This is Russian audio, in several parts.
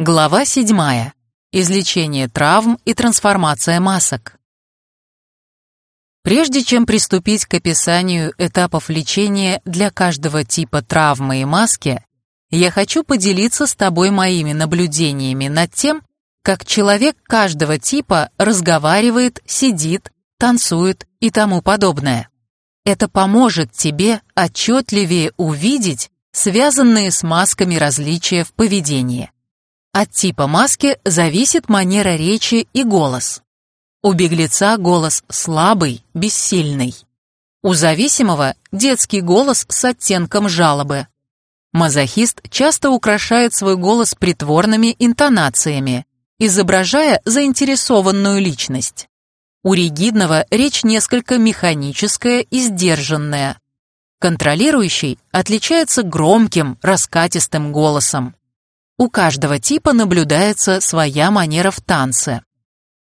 Глава 7. Излечение травм и трансформация масок. Прежде чем приступить к описанию этапов лечения для каждого типа травмы и маски, я хочу поделиться с тобой моими наблюдениями над тем, как человек каждого типа разговаривает, сидит, танцует и тому подобное. Это поможет тебе отчетливее увидеть связанные с масками различия в поведении. От типа маски зависит манера речи и голос. У беглеца голос слабый, бессильный. У зависимого детский голос с оттенком жалобы. Мазохист часто украшает свой голос притворными интонациями, изображая заинтересованную личность. У ригидного речь несколько механическая и сдержанная. Контролирующий отличается громким, раскатистым голосом. У каждого типа наблюдается своя манера в танце.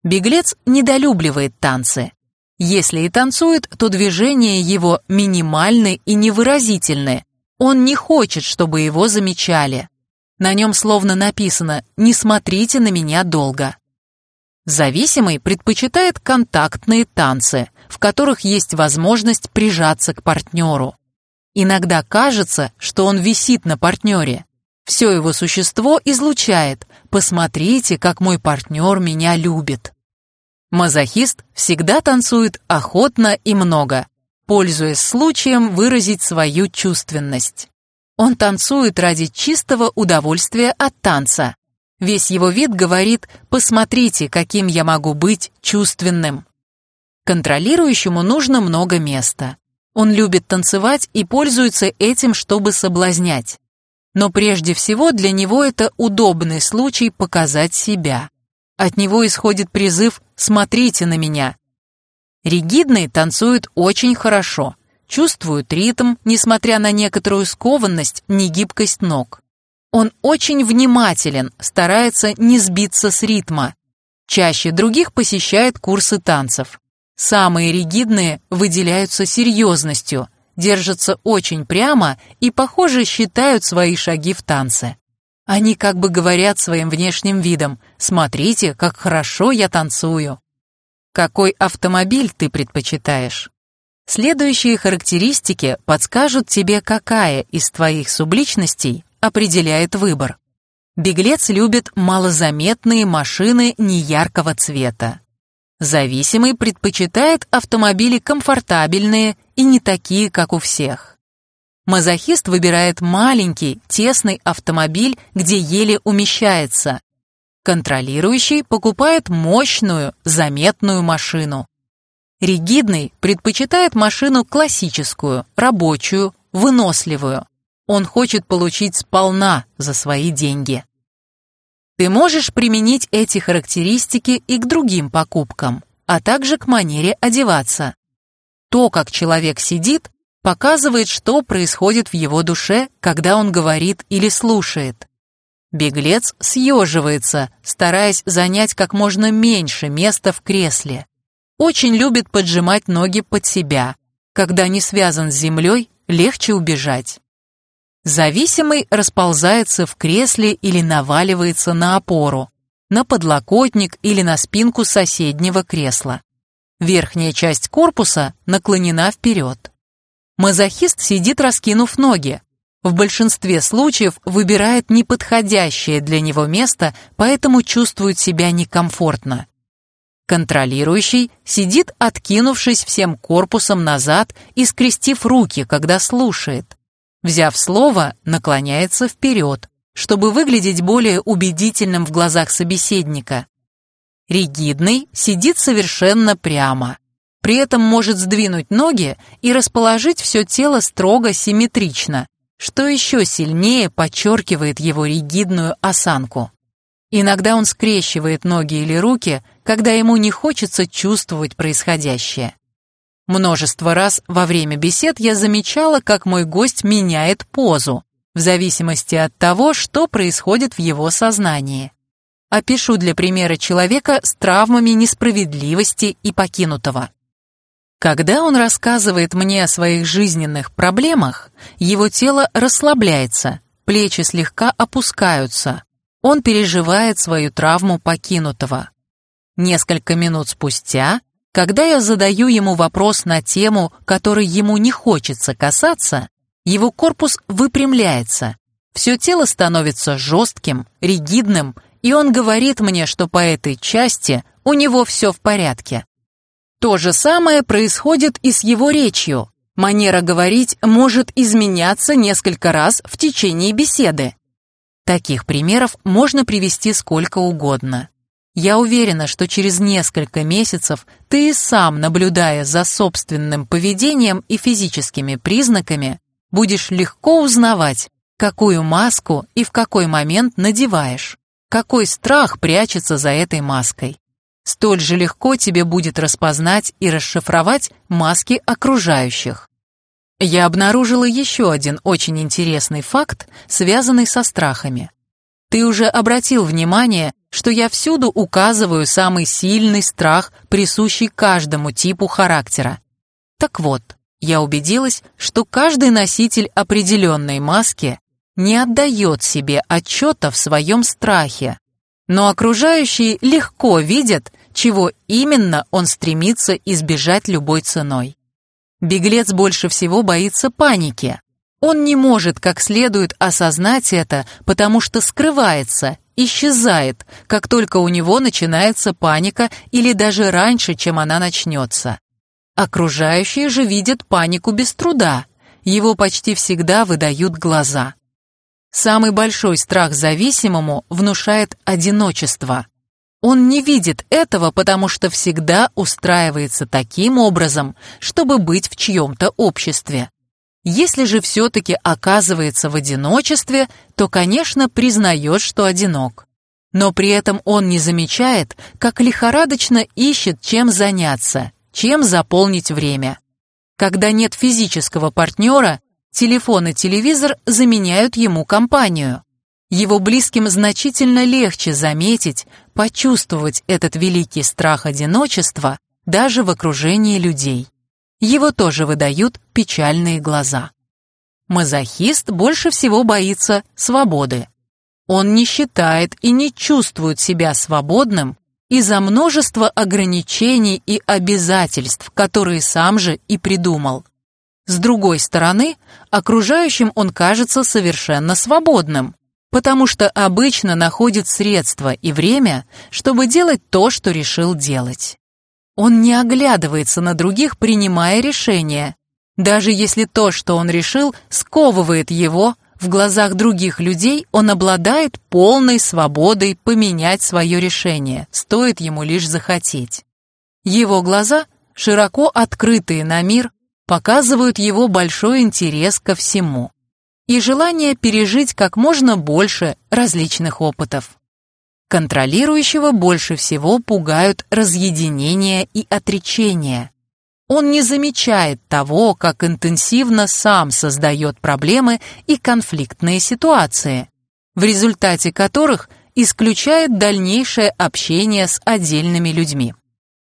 Беглец недолюбливает танцы. Если и танцует, то движения его минимальны и невыразительны. Он не хочет, чтобы его замечали. На нем словно написано «Не смотрите на меня долго». Зависимый предпочитает контактные танцы, в которых есть возможность прижаться к партнеру. Иногда кажется, что он висит на партнере. Все его существо излучает «Посмотрите, как мой партнер меня любит». Мазохист всегда танцует охотно и много, пользуясь случаем выразить свою чувственность. Он танцует ради чистого удовольствия от танца. Весь его вид говорит «посмотрите, каким я могу быть чувственным». Контролирующему нужно много места. Он любит танцевать и пользуется этим, чтобы соблазнять. Но прежде всего для него это удобный случай показать себя. От него исходит призыв «смотрите на меня». Ригидный танцует очень хорошо, чувствует ритм, несмотря на некоторую скованность, негибкость ног. Он очень внимателен, старается не сбиться с ритма. Чаще других посещает курсы танцев. Самые ригидные выделяются серьезностью, держатся очень прямо и, похоже, считают свои шаги в танце. Они как бы говорят своим внешним видом «Смотрите, как хорошо я танцую». Какой автомобиль ты предпочитаешь? Следующие характеристики подскажут тебе, какая из твоих субличностей определяет выбор. Беглец любит малозаметные машины неяркого цвета. Зависимый предпочитает автомобили комфортабельные и не такие, как у всех. Мазохист выбирает маленький, тесный автомобиль, где еле умещается. Контролирующий покупает мощную, заметную машину. Ригидный предпочитает машину классическую, рабочую, выносливую. Он хочет получить сполна за свои деньги. Ты можешь применить эти характеристики и к другим покупкам, а также к манере одеваться. То, как человек сидит, показывает, что происходит в его душе, когда он говорит или слушает. Беглец съеживается, стараясь занять как можно меньше места в кресле. Очень любит поджимать ноги под себя. Когда не связан с землей, легче убежать. Зависимый расползается в кресле или наваливается на опору, на подлокотник или на спинку соседнего кресла. Верхняя часть корпуса наклонена вперед. Мазохист сидит раскинув ноги. В большинстве случаев выбирает неподходящее для него место, поэтому чувствует себя некомфортно. Контролирующий сидит, откинувшись всем корпусом назад и скрестив руки, когда слушает. Взяв слово, наклоняется вперед, чтобы выглядеть более убедительным в глазах собеседника. Ригидный сидит совершенно прямо. При этом может сдвинуть ноги и расположить все тело строго симметрично, что еще сильнее подчеркивает его ригидную осанку. Иногда он скрещивает ноги или руки, когда ему не хочется чувствовать происходящее. Множество раз во время бесед я замечала, как мой гость меняет позу, в зависимости от того, что происходит в его сознании. Опишу для примера человека с травмами несправедливости и покинутого. Когда он рассказывает мне о своих жизненных проблемах, его тело расслабляется, плечи слегка опускаются. Он переживает свою травму покинутого. Несколько минут спустя, когда я задаю ему вопрос на тему, которой ему не хочется касаться, его корпус выпрямляется, все тело становится жестким, ригидным, и он говорит мне, что по этой части у него все в порядке. То же самое происходит и с его речью. Манера говорить может изменяться несколько раз в течение беседы. Таких примеров можно привести сколько угодно. Я уверена, что через несколько месяцев ты и сам, наблюдая за собственным поведением и физическими признаками, будешь легко узнавать, какую маску и в какой момент надеваешь, какой страх прячется за этой маской. Столь же легко тебе будет распознать и расшифровать маски окружающих. Я обнаружила еще один очень интересный факт, связанный со страхами. Ты уже обратил внимание, что я всюду указываю самый сильный страх, присущий каждому типу характера. Так вот, я убедилась, что каждый носитель определенной маски не отдает себе отчета в своем страхе, но окружающие легко видят, чего именно он стремится избежать любой ценой. Беглец больше всего боится паники. Он не может как следует осознать это, потому что скрывается, исчезает, как только у него начинается паника или даже раньше, чем она начнется. Окружающие же видят панику без труда. Его почти всегда выдают глаза. Самый большой страх зависимому внушает одиночество. Он не видит этого, потому что всегда устраивается таким образом, чтобы быть в чьем-то обществе. Если же все-таки оказывается в одиночестве, то, конечно, признает, что одинок. Но при этом он не замечает, как лихорадочно ищет, чем заняться, чем заполнить время. Когда нет физического партнера, телефон и телевизор заменяют ему компанию. Его близким значительно легче заметить, почувствовать этот великий страх одиночества даже в окружении людей. Его тоже выдают печальные глаза. Мазохист больше всего боится свободы. Он не считает и не чувствует себя свободным из-за множества ограничений и обязательств, которые сам же и придумал. С другой стороны, окружающим он кажется совершенно свободным, потому что обычно находит средства и время, чтобы делать то, что решил делать. Он не оглядывается на других, принимая решения. Даже если то, что он решил, сковывает его, в глазах других людей он обладает полной свободой поменять свое решение, стоит ему лишь захотеть. Его глаза, широко открытые на мир, показывают его большой интерес ко всему и желание пережить как можно больше различных опытов. Контролирующего больше всего пугают разъединение и отречение. Он не замечает того, как интенсивно сам создает проблемы и конфликтные ситуации, в результате которых исключает дальнейшее общение с отдельными людьми.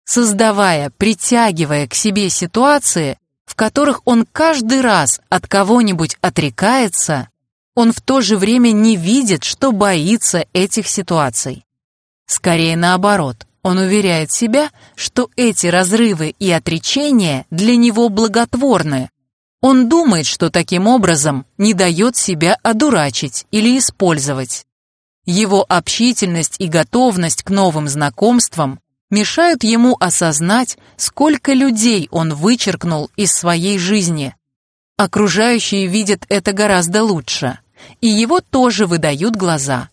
Создавая, притягивая к себе ситуации, в которых он каждый раз от кого-нибудь отрекается, он в то же время не видит, что боится этих ситуаций. Скорее наоборот, он уверяет себя, что эти разрывы и отречения для него благотворны. Он думает, что таким образом не дает себя одурачить или использовать. Его общительность и готовность к новым знакомствам мешают ему осознать, сколько людей он вычеркнул из своей жизни. Окружающие видят это гораздо лучше, и его тоже выдают глаза.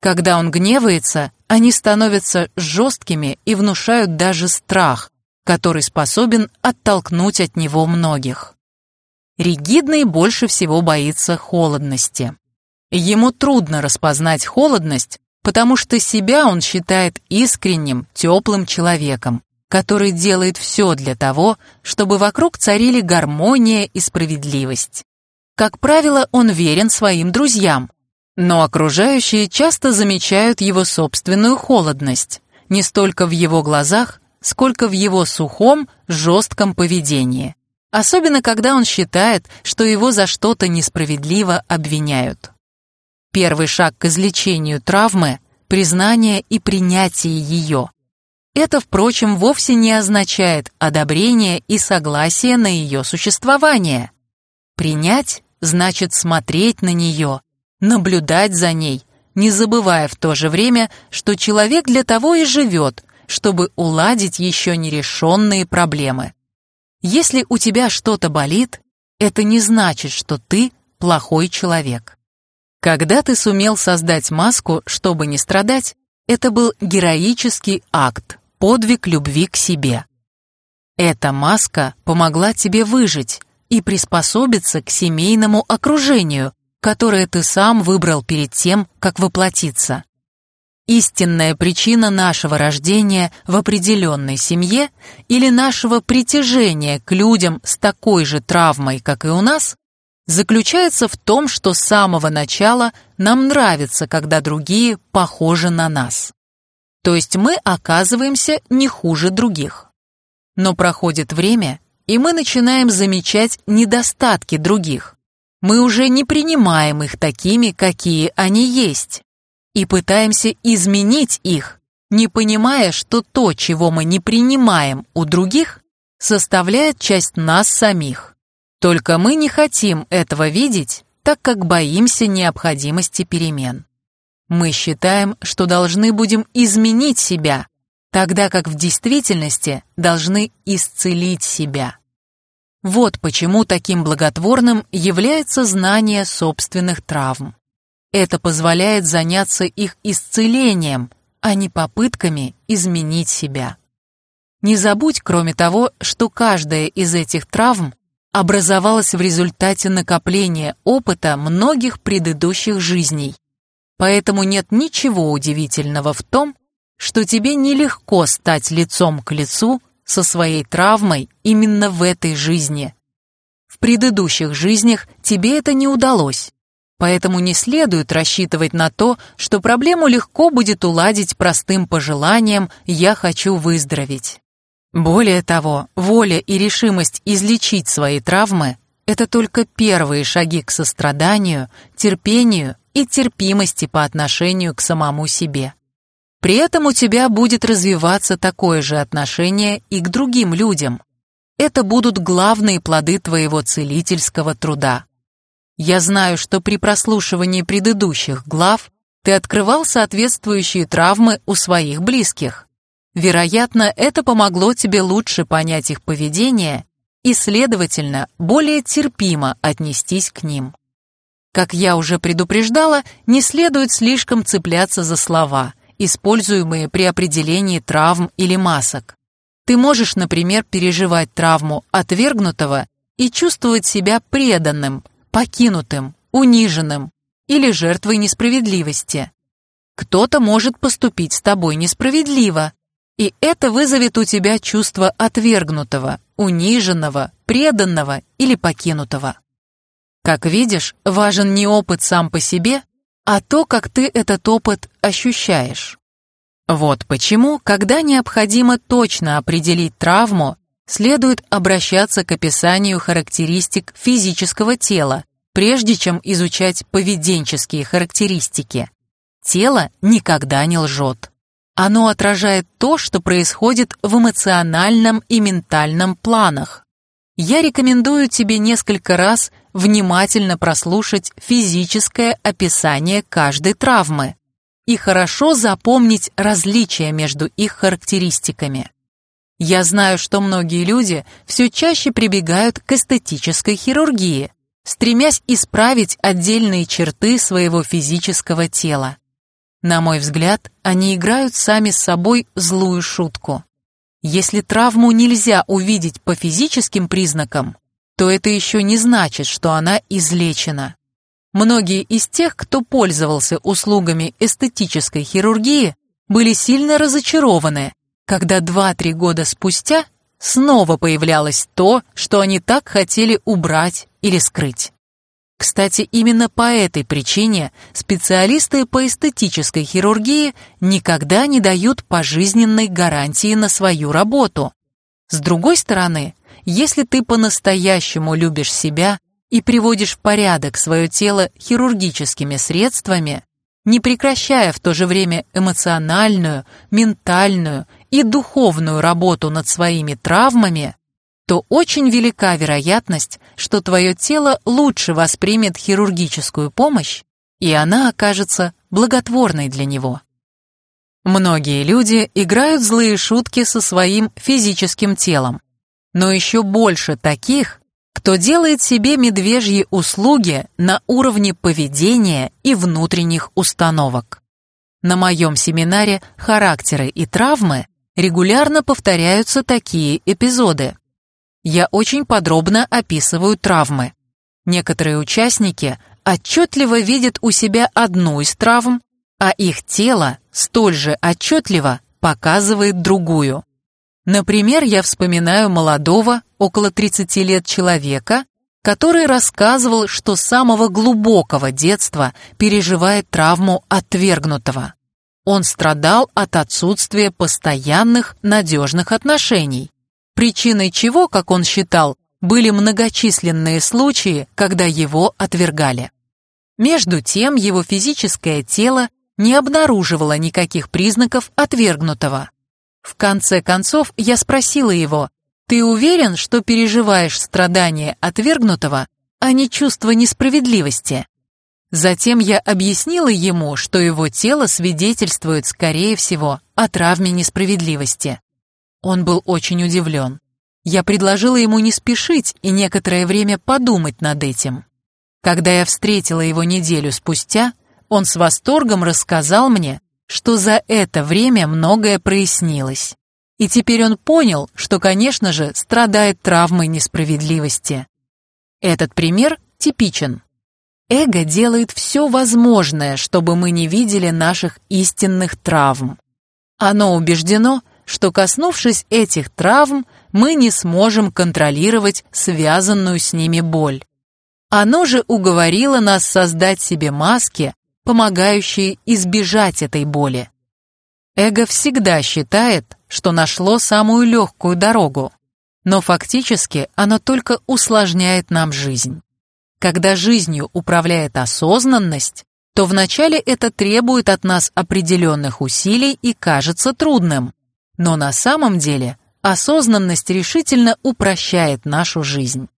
Когда он гневается, они становятся жесткими и внушают даже страх, который способен оттолкнуть от него многих. Ригидный больше всего боится холодности. Ему трудно распознать холодность, потому что себя он считает искренним, теплым человеком, который делает все для того, чтобы вокруг царили гармония и справедливость. Как правило, он верен своим друзьям, но окружающие часто замечают его собственную холодность, не столько в его глазах, сколько в его сухом, жестком поведении. Особенно, когда он считает, что его за что-то несправедливо обвиняют. Первый шаг к излечению травмы – признание и принятие ее. Это, впрочем, вовсе не означает одобрение и согласие на ее существование. Принять значит смотреть на нее, наблюдать за ней, не забывая в то же время, что человек для того и живет, чтобы уладить еще нерешенные проблемы. Если у тебя что-то болит, это не значит, что ты плохой человек. Когда ты сумел создать маску, чтобы не страдать, это был героический акт, подвиг любви к себе. Эта маска помогла тебе выжить и приспособиться к семейному окружению, которое ты сам выбрал перед тем, как воплотиться. Истинная причина нашего рождения в определенной семье или нашего притяжения к людям с такой же травмой, как и у нас, заключается в том, что с самого начала нам нравится, когда другие похожи на нас. То есть мы оказываемся не хуже других. Но проходит время, и мы начинаем замечать недостатки других. Мы уже не принимаем их такими, какие они есть и пытаемся изменить их, не понимая, что то, чего мы не принимаем у других, составляет часть нас самих. Только мы не хотим этого видеть, так как боимся необходимости перемен. Мы считаем, что должны будем изменить себя, тогда как в действительности должны исцелить себя. Вот почему таким благотворным является знание собственных травм. Это позволяет заняться их исцелением, а не попытками изменить себя. Не забудь, кроме того, что каждая из этих травм образовалась в результате накопления опыта многих предыдущих жизней. Поэтому нет ничего удивительного в том, что тебе нелегко стать лицом к лицу со своей травмой именно в этой жизни. В предыдущих жизнях тебе это не удалось. Поэтому не следует рассчитывать на то, что проблему легко будет уладить простым пожеланием «я хочу выздороветь». Более того, воля и решимость излечить свои травмы – это только первые шаги к состраданию, терпению и терпимости по отношению к самому себе. При этом у тебя будет развиваться такое же отношение и к другим людям. Это будут главные плоды твоего целительского труда. Я знаю, что при прослушивании предыдущих глав ты открывал соответствующие травмы у своих близких. Вероятно, это помогло тебе лучше понять их поведение и, следовательно, более терпимо отнестись к ним. Как я уже предупреждала, не следует слишком цепляться за слова, используемые при определении травм или масок. Ты можешь, например, переживать травму отвергнутого и чувствовать себя преданным, покинутым, униженным или жертвой несправедливости. Кто-то может поступить с тобой несправедливо, и это вызовет у тебя чувство отвергнутого, униженного, преданного или покинутого. Как видишь, важен не опыт сам по себе, а то, как ты этот опыт ощущаешь. Вот почему, когда необходимо точно определить травму, следует обращаться к описанию характеристик физического тела, прежде чем изучать поведенческие характеристики. Тело никогда не лжет. Оно отражает то, что происходит в эмоциональном и ментальном планах. Я рекомендую тебе несколько раз внимательно прослушать физическое описание каждой травмы и хорошо запомнить различия между их характеристиками. Я знаю, что многие люди все чаще прибегают к эстетической хирургии, стремясь исправить отдельные черты своего физического тела. На мой взгляд, они играют сами с собой злую шутку. Если травму нельзя увидеть по физическим признакам, то это еще не значит, что она излечена. Многие из тех, кто пользовался услугами эстетической хирургии, были сильно разочарованы, когда 2-3 года спустя снова появлялось то, что они так хотели убрать или скрыть. Кстати, именно по этой причине специалисты по эстетической хирургии никогда не дают пожизненной гарантии на свою работу. С другой стороны, если ты по-настоящему любишь себя и приводишь в порядок свое тело хирургическими средствами, не прекращая в то же время эмоциональную, ментальную и духовную работу над своими травмами, то очень велика вероятность, что твое тело лучше воспримет хирургическую помощь, и она окажется благотворной для него. Многие люди играют злые шутки со своим физическим телом, но еще больше таких, кто делает себе медвежьи услуги на уровне поведения и внутренних установок. На моем семинаре «Характеры и травмы» регулярно повторяются такие эпизоды. Я очень подробно описываю травмы. Некоторые участники отчетливо видят у себя одну из травм, а их тело столь же отчетливо показывает другую. Например, я вспоминаю молодого, около 30 лет человека, который рассказывал, что с самого глубокого детства переживает травму отвергнутого. Он страдал от отсутствия постоянных, надежных отношений, причиной чего, как он считал, были многочисленные случаи, когда его отвергали. Между тем, его физическое тело не обнаруживало никаких признаков отвергнутого. В конце концов, я спросила его, «Ты уверен, что переживаешь страдания отвергнутого, а не чувство несправедливости?» Затем я объяснила ему, что его тело свидетельствует, скорее всего, о травме несправедливости. Он был очень удивлен. Я предложила ему не спешить и некоторое время подумать над этим. Когда я встретила его неделю спустя, он с восторгом рассказал мне, что за это время многое прояснилось. И теперь он понял, что, конечно же, страдает травмой несправедливости. Этот пример типичен. Эго делает все возможное, чтобы мы не видели наших истинных травм. Оно убеждено, что, коснувшись этих травм, мы не сможем контролировать связанную с ними боль. Оно же уговорило нас создать себе маски, помогающие избежать этой боли. Эго всегда считает, что нашло самую легкую дорогу, но фактически оно только усложняет нам жизнь. Когда жизнью управляет осознанность, то вначале это требует от нас определенных усилий и кажется трудным, но на самом деле осознанность решительно упрощает нашу жизнь.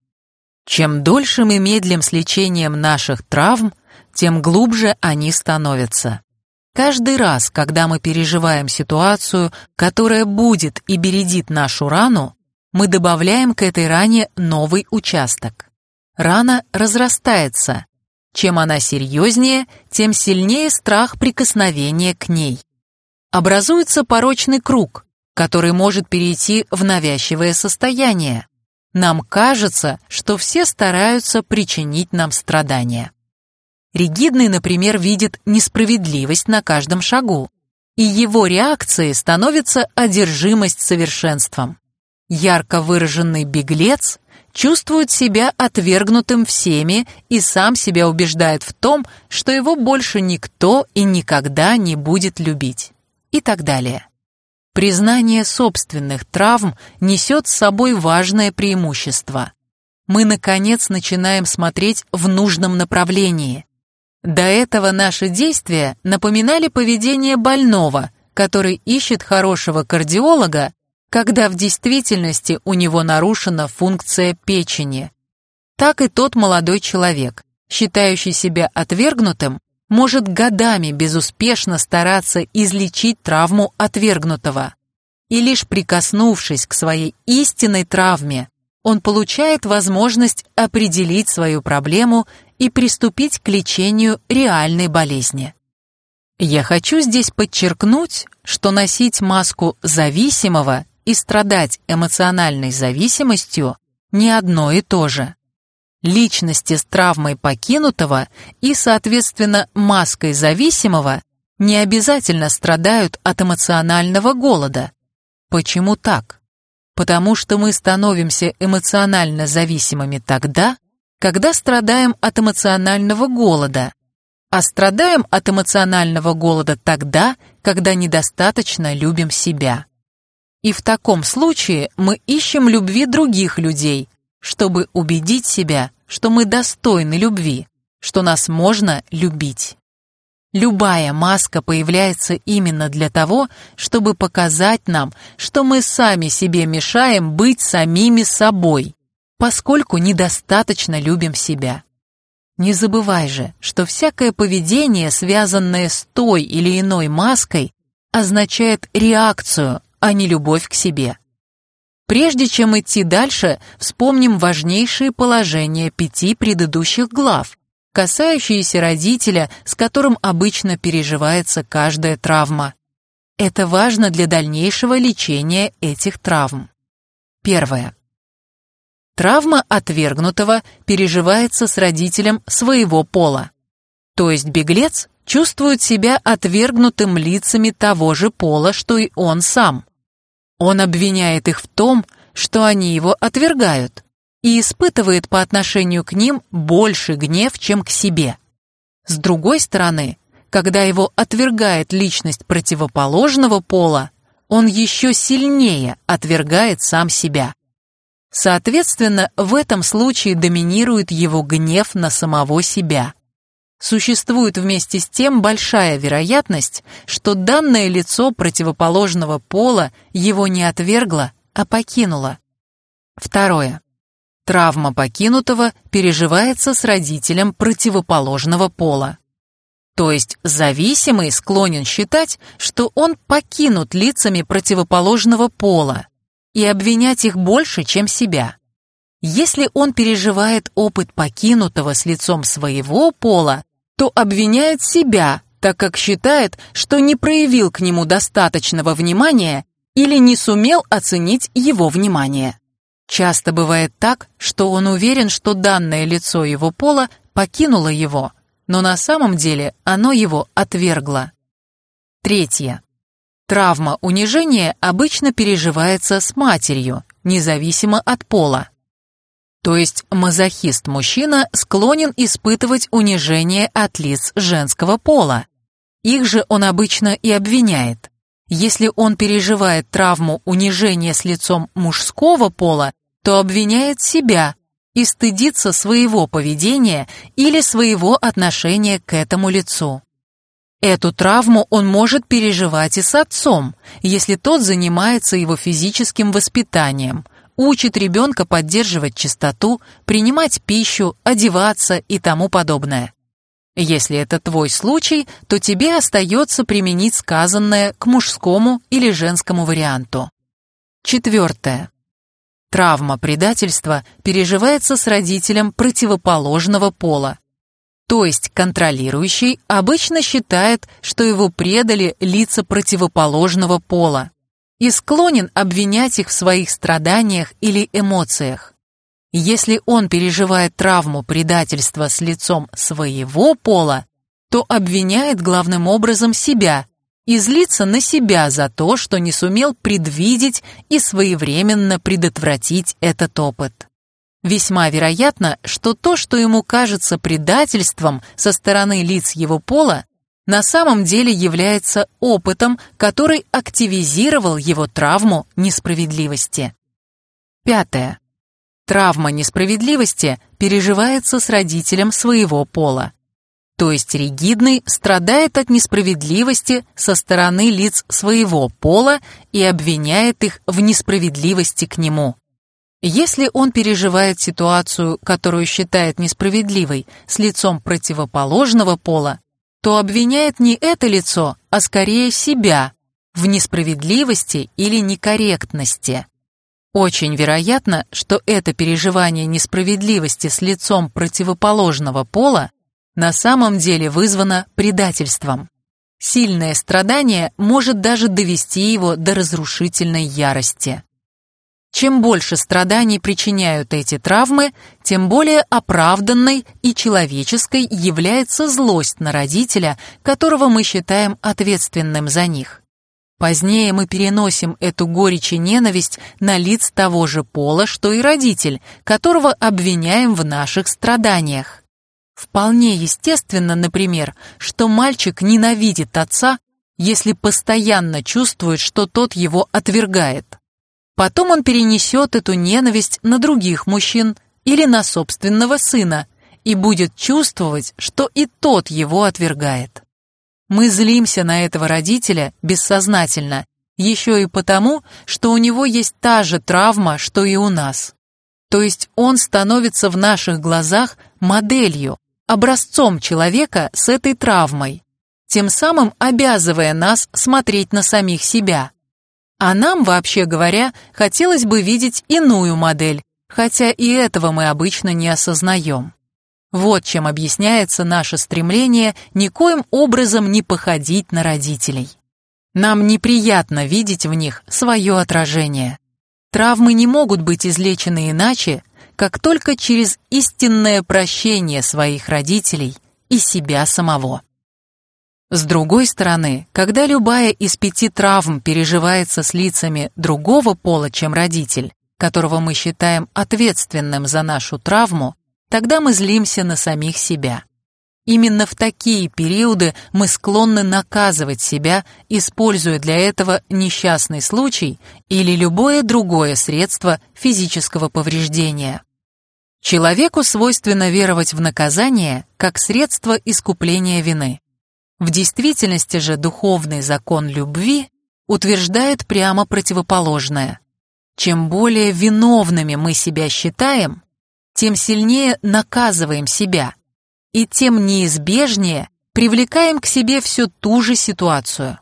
Чем дольше мы медлим с лечением наших травм, тем глубже они становятся. Каждый раз, когда мы переживаем ситуацию, которая будет и бередит нашу рану, мы добавляем к этой ране новый участок. Рана разрастается. Чем она серьезнее, тем сильнее страх прикосновения к ней. Образуется порочный круг, который может перейти в навязчивое состояние. Нам кажется, что все стараются причинить нам страдания. Ригидный, например, видит несправедливость на каждом шагу, и его реакцией становится одержимость совершенством. Ярко выраженный беглец чувствует себя отвергнутым всеми и сам себя убеждает в том, что его больше никто и никогда не будет любить. И так далее. Признание собственных травм несет с собой важное преимущество. Мы, наконец, начинаем смотреть в нужном направлении, до этого наши действия напоминали поведение больного, который ищет хорошего кардиолога, когда в действительности у него нарушена функция печени. Так и тот молодой человек, считающий себя отвергнутым, может годами безуспешно стараться излечить травму отвергнутого. И лишь прикоснувшись к своей истинной травме, он получает возможность определить свою проблему и приступить к лечению реальной болезни. Я хочу здесь подчеркнуть, что носить маску зависимого и страдать эмоциональной зависимостью не одно и то же. Личности с травмой покинутого и, соответственно, маской зависимого не обязательно страдают от эмоционального голода. Почему так? Потому что мы становимся эмоционально зависимыми тогда, когда страдаем от эмоционального голода, а страдаем от эмоционального голода тогда, когда недостаточно любим себя. И в таком случае мы ищем любви других людей, чтобы убедить себя, что мы достойны любви, что нас можно любить. Любая маска появляется именно для того, чтобы показать нам, что мы сами себе мешаем быть самими собой, поскольку недостаточно любим себя. Не забывай же, что всякое поведение, связанное с той или иной маской, означает реакцию, а не любовь к себе. Прежде чем идти дальше, вспомним важнейшие положения пяти предыдущих глав, касающиеся родителя, с которым обычно переживается каждая травма. Это важно для дальнейшего лечения этих травм. Первое. Травма отвергнутого переживается с родителем своего пола. То есть беглец чувствует себя отвергнутым лицами того же пола, что и он сам. Он обвиняет их в том, что они его отвергают, и испытывает по отношению к ним больше гнев, чем к себе. С другой стороны, когда его отвергает личность противоположного пола, он еще сильнее отвергает сам себя. Соответственно, в этом случае доминирует его гнев на самого себя. Существует вместе с тем большая вероятность, что данное лицо противоположного пола его не отвергло, а покинуло. Второе. Травма покинутого переживается с родителем противоположного пола. То есть зависимый склонен считать, что он покинут лицами противоположного пола и обвинять их больше, чем себя. Если он переживает опыт покинутого с лицом своего пола, то обвиняет себя, так как считает, что не проявил к нему достаточного внимания или не сумел оценить его внимание. Часто бывает так, что он уверен, что данное лицо его пола покинуло его, но на самом деле оно его отвергло. Третье. Травма унижения обычно переживается с матерью, независимо от пола. То есть мазохист-мужчина склонен испытывать унижение от лиц женского пола. Их же он обычно и обвиняет. Если он переживает травму унижения с лицом мужского пола, то обвиняет себя и стыдится своего поведения или своего отношения к этому лицу. Эту травму он может переживать и с отцом, если тот занимается его физическим воспитанием, учит ребенка поддерживать чистоту, принимать пищу, одеваться и тому подобное. Если это твой случай, то тебе остается применить сказанное к мужскому или женскому варианту. Четвертое. Травма предательства переживается с родителем противоположного пола. То есть контролирующий обычно считает, что его предали лица противоположного пола и склонен обвинять их в своих страданиях или эмоциях. Если он переживает травму предательства с лицом своего пола, то обвиняет главным образом себя и злится на себя за то, что не сумел предвидеть и своевременно предотвратить этот опыт. Весьма вероятно, что то, что ему кажется предательством со стороны лиц его пола, на самом деле является опытом, который активизировал его травму несправедливости. Пятое. Травма несправедливости переживается с родителем своего пола то есть ригидный, страдает от несправедливости со стороны лиц своего пола и обвиняет их в несправедливости к нему. Если он переживает ситуацию, которую считает несправедливой, с лицом противоположного пола, то обвиняет не это лицо, а скорее себя в несправедливости или некорректности. Очень вероятно, что это переживание несправедливости с лицом противоположного пола на самом деле вызвано предательством. Сильное страдание может даже довести его до разрушительной ярости. Чем больше страданий причиняют эти травмы, тем более оправданной и человеческой является злость на родителя, которого мы считаем ответственным за них. Позднее мы переносим эту горечь и ненависть на лиц того же пола, что и родитель, которого обвиняем в наших страданиях. Вполне естественно, например, что мальчик ненавидит отца, если постоянно чувствует, что тот его отвергает. Потом он перенесет эту ненависть на других мужчин, или на собственного сына и будет чувствовать, что и тот его отвергает. Мы злимся на этого родителя бессознательно, еще и потому, что у него есть та же травма, что и у нас. То есть он становится в наших глазах моделью, образцом человека с этой травмой, тем самым обязывая нас смотреть на самих себя. А нам, вообще говоря, хотелось бы видеть иную модель, хотя и этого мы обычно не осознаем. Вот чем объясняется наше стремление никоим образом не походить на родителей. Нам неприятно видеть в них свое отражение. Травмы не могут быть излечены иначе, как только через истинное прощение своих родителей и себя самого. С другой стороны, когда любая из пяти травм переживается с лицами другого пола, чем родитель, которого мы считаем ответственным за нашу травму, тогда мы злимся на самих себя. Именно в такие периоды мы склонны наказывать себя, используя для этого несчастный случай или любое другое средство физического повреждения. Человеку свойственно веровать в наказание как средство искупления вины. В действительности же духовный закон любви утверждает прямо противоположное. Чем более виновными мы себя считаем, тем сильнее наказываем себя, и тем неизбежнее привлекаем к себе всю ту же ситуацию.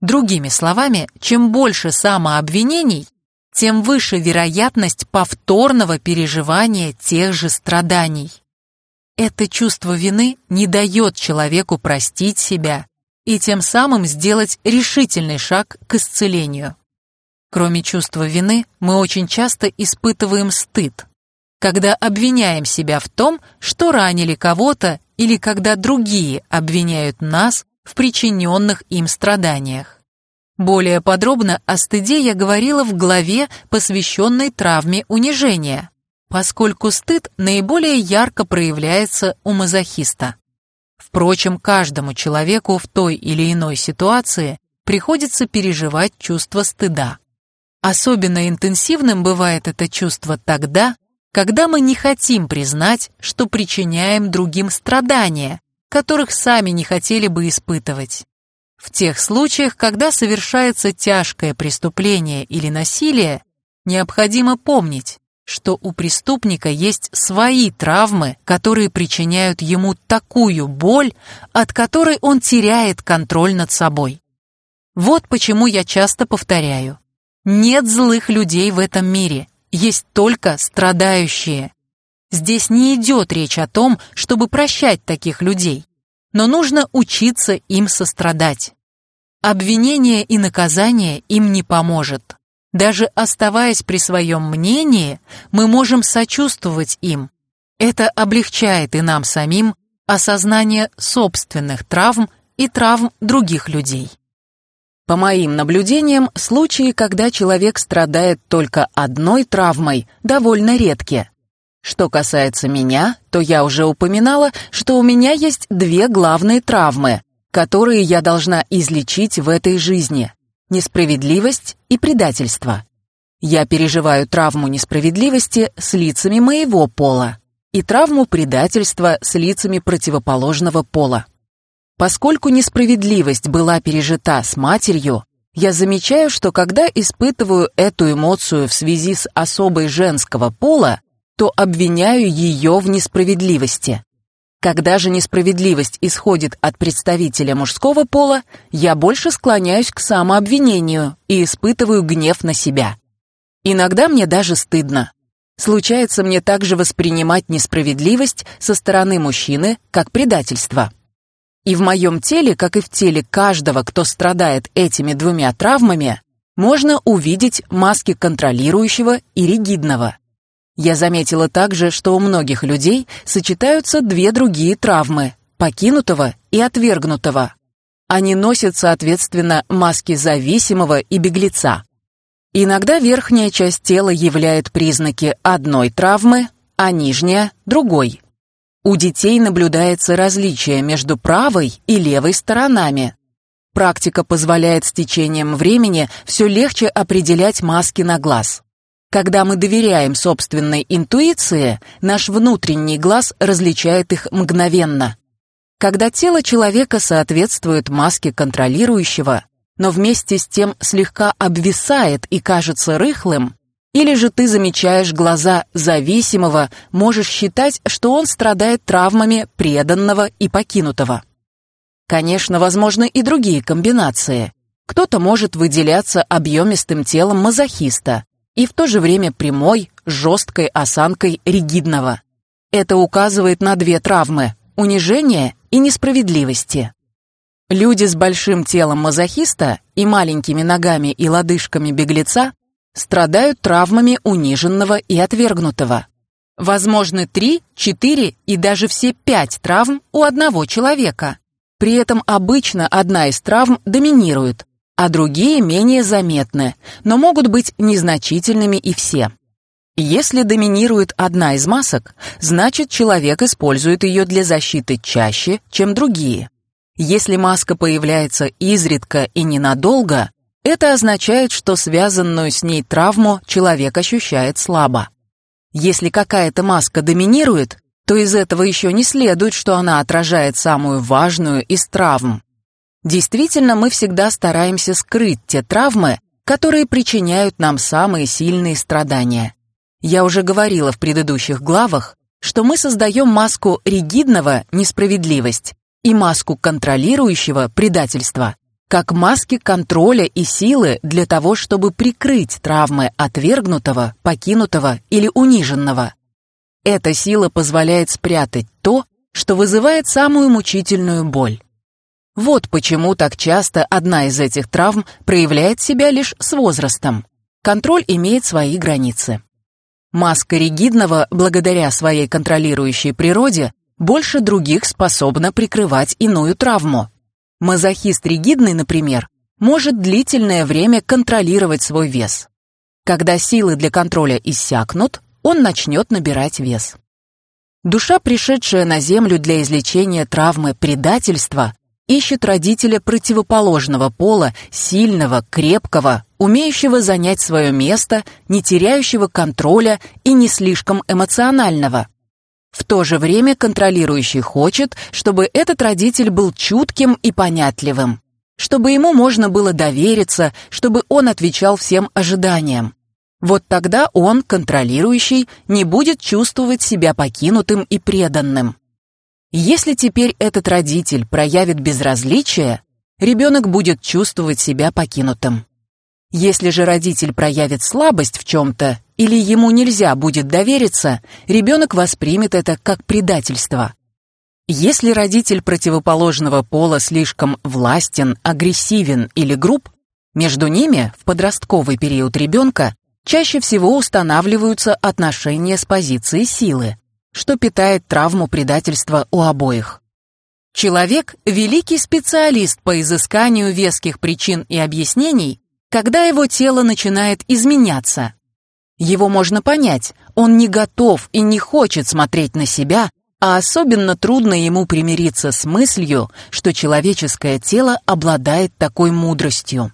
Другими словами, чем больше самообвинений, тем выше вероятность повторного переживания тех же страданий. Это чувство вины не дает человеку простить себя и тем самым сделать решительный шаг к исцелению. Кроме чувства вины, мы очень часто испытываем стыд, когда обвиняем себя в том, что ранили кого-то или когда другие обвиняют нас в причиненных им страданиях. Более подробно о стыде я говорила в главе, посвященной травме унижения, поскольку стыд наиболее ярко проявляется у мазохиста. Впрочем, каждому человеку в той или иной ситуации приходится переживать чувство стыда. Особенно интенсивным бывает это чувство тогда, когда мы не хотим признать, что причиняем другим страдания, которых сами не хотели бы испытывать. В тех случаях, когда совершается тяжкое преступление или насилие, необходимо помнить, что у преступника есть свои травмы, которые причиняют ему такую боль, от которой он теряет контроль над собой. Вот почему я часто повторяю. Нет злых людей в этом мире, есть только страдающие. Здесь не идет речь о том, чтобы прощать таких людей, но нужно учиться им сострадать. Обвинение и наказание им не поможет. Даже оставаясь при своем мнении, мы можем сочувствовать им. Это облегчает и нам самим осознание собственных травм и травм других людей. По моим наблюдениям, случаи, когда человек страдает только одной травмой, довольно редки. Что касается меня, то я уже упоминала, что у меня есть две главные травмы, которые я должна излечить в этой жизни – несправедливость и предательство. Я переживаю травму несправедливости с лицами моего пола и травму предательства с лицами противоположного пола. Поскольку несправедливость была пережита с матерью, я замечаю, что когда испытываю эту эмоцию в связи с особой женского пола, то обвиняю ее в несправедливости. Когда же несправедливость исходит от представителя мужского пола, я больше склоняюсь к самообвинению и испытываю гнев на себя. Иногда мне даже стыдно. Случается мне также воспринимать несправедливость со стороны мужчины как предательство. И в моем теле, как и в теле каждого, кто страдает этими двумя травмами, можно увидеть маски контролирующего и ригидного. Я заметила также, что у многих людей сочетаются две другие травмы – покинутого и отвергнутого. Они носят, соответственно, маски зависимого и беглеца. Иногда верхняя часть тела являет признаки одной травмы, а нижняя – другой – у детей наблюдается различие между правой и левой сторонами. Практика позволяет с течением времени все легче определять маски на глаз. Когда мы доверяем собственной интуиции, наш внутренний глаз различает их мгновенно. Когда тело человека соответствует маске контролирующего, но вместе с тем слегка обвисает и кажется рыхлым, или же ты замечаешь глаза зависимого, можешь считать, что он страдает травмами преданного и покинутого. Конечно, возможны и другие комбинации. Кто-то может выделяться объемистым телом мазохиста и в то же время прямой, жесткой осанкой ригидного. Это указывает на две травмы – унижение и несправедливости. Люди с большим телом мазохиста и маленькими ногами и лодыжками беглеца страдают травмами униженного и отвергнутого. Возможны три, четыре и даже все пять травм у одного человека. При этом обычно одна из травм доминирует, а другие менее заметны, но могут быть незначительными и все. Если доминирует одна из масок, значит человек использует ее для защиты чаще, чем другие. Если маска появляется изредка и ненадолго, это означает, что связанную с ней травму человек ощущает слабо. Если какая-то маска доминирует, то из этого еще не следует, что она отражает самую важную из травм. Действительно, мы всегда стараемся скрыть те травмы, которые причиняют нам самые сильные страдания. Я уже говорила в предыдущих главах, что мы создаем маску ригидного несправедливость и маску контролирующего предательства как маски контроля и силы для того, чтобы прикрыть травмы отвергнутого, покинутого или униженного. Эта сила позволяет спрятать то, что вызывает самую мучительную боль. Вот почему так часто одна из этих травм проявляет себя лишь с возрастом. Контроль имеет свои границы. Маска ригидного, благодаря своей контролирующей природе, больше других способна прикрывать иную травму, Мазохист ригидный, например, может длительное время контролировать свой вес. Когда силы для контроля иссякнут, он начнет набирать вес. Душа, пришедшая на Землю для излечения травмы предательства, ищет родителя противоположного пола, сильного, крепкого, умеющего занять свое место, не теряющего контроля и не слишком эмоционального. В то же время контролирующий хочет, чтобы этот родитель был чутким и понятливым, чтобы ему можно было довериться, чтобы он отвечал всем ожиданиям. Вот тогда он, контролирующий, не будет чувствовать себя покинутым и преданным. Если теперь этот родитель проявит безразличие, ребенок будет чувствовать себя покинутым. Если же родитель проявит слабость в чем-то или ему нельзя будет довериться, ребенок воспримет это как предательство. Если родитель противоположного пола слишком властен, агрессивен или груб, между ними в подростковый период ребенка чаще всего устанавливаются отношения с позиции силы, что питает травму предательства у обоих. Человек – великий специалист по изысканию веских причин и объяснений когда его тело начинает изменяться. Его можно понять, он не готов и не хочет смотреть на себя, а особенно трудно ему примириться с мыслью, что человеческое тело обладает такой мудростью.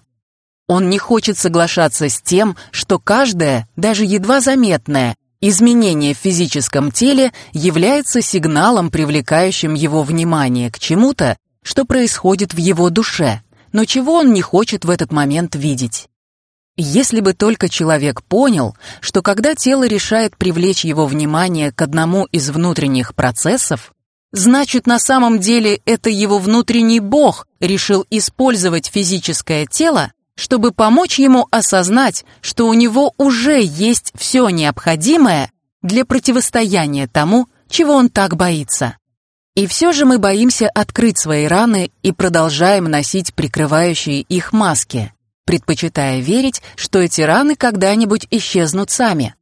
Он не хочет соглашаться с тем, что каждое, даже едва заметное, изменение в физическом теле является сигналом, привлекающим его внимание к чему-то, что происходит в его душе но чего он не хочет в этот момент видеть. Если бы только человек понял, что когда тело решает привлечь его внимание к одному из внутренних процессов, значит на самом деле это его внутренний бог решил использовать физическое тело, чтобы помочь ему осознать, что у него уже есть все необходимое для противостояния тому, чего он так боится. И все же мы боимся открыть свои раны и продолжаем носить прикрывающие их маски, предпочитая верить, что эти раны когда-нибудь исчезнут сами.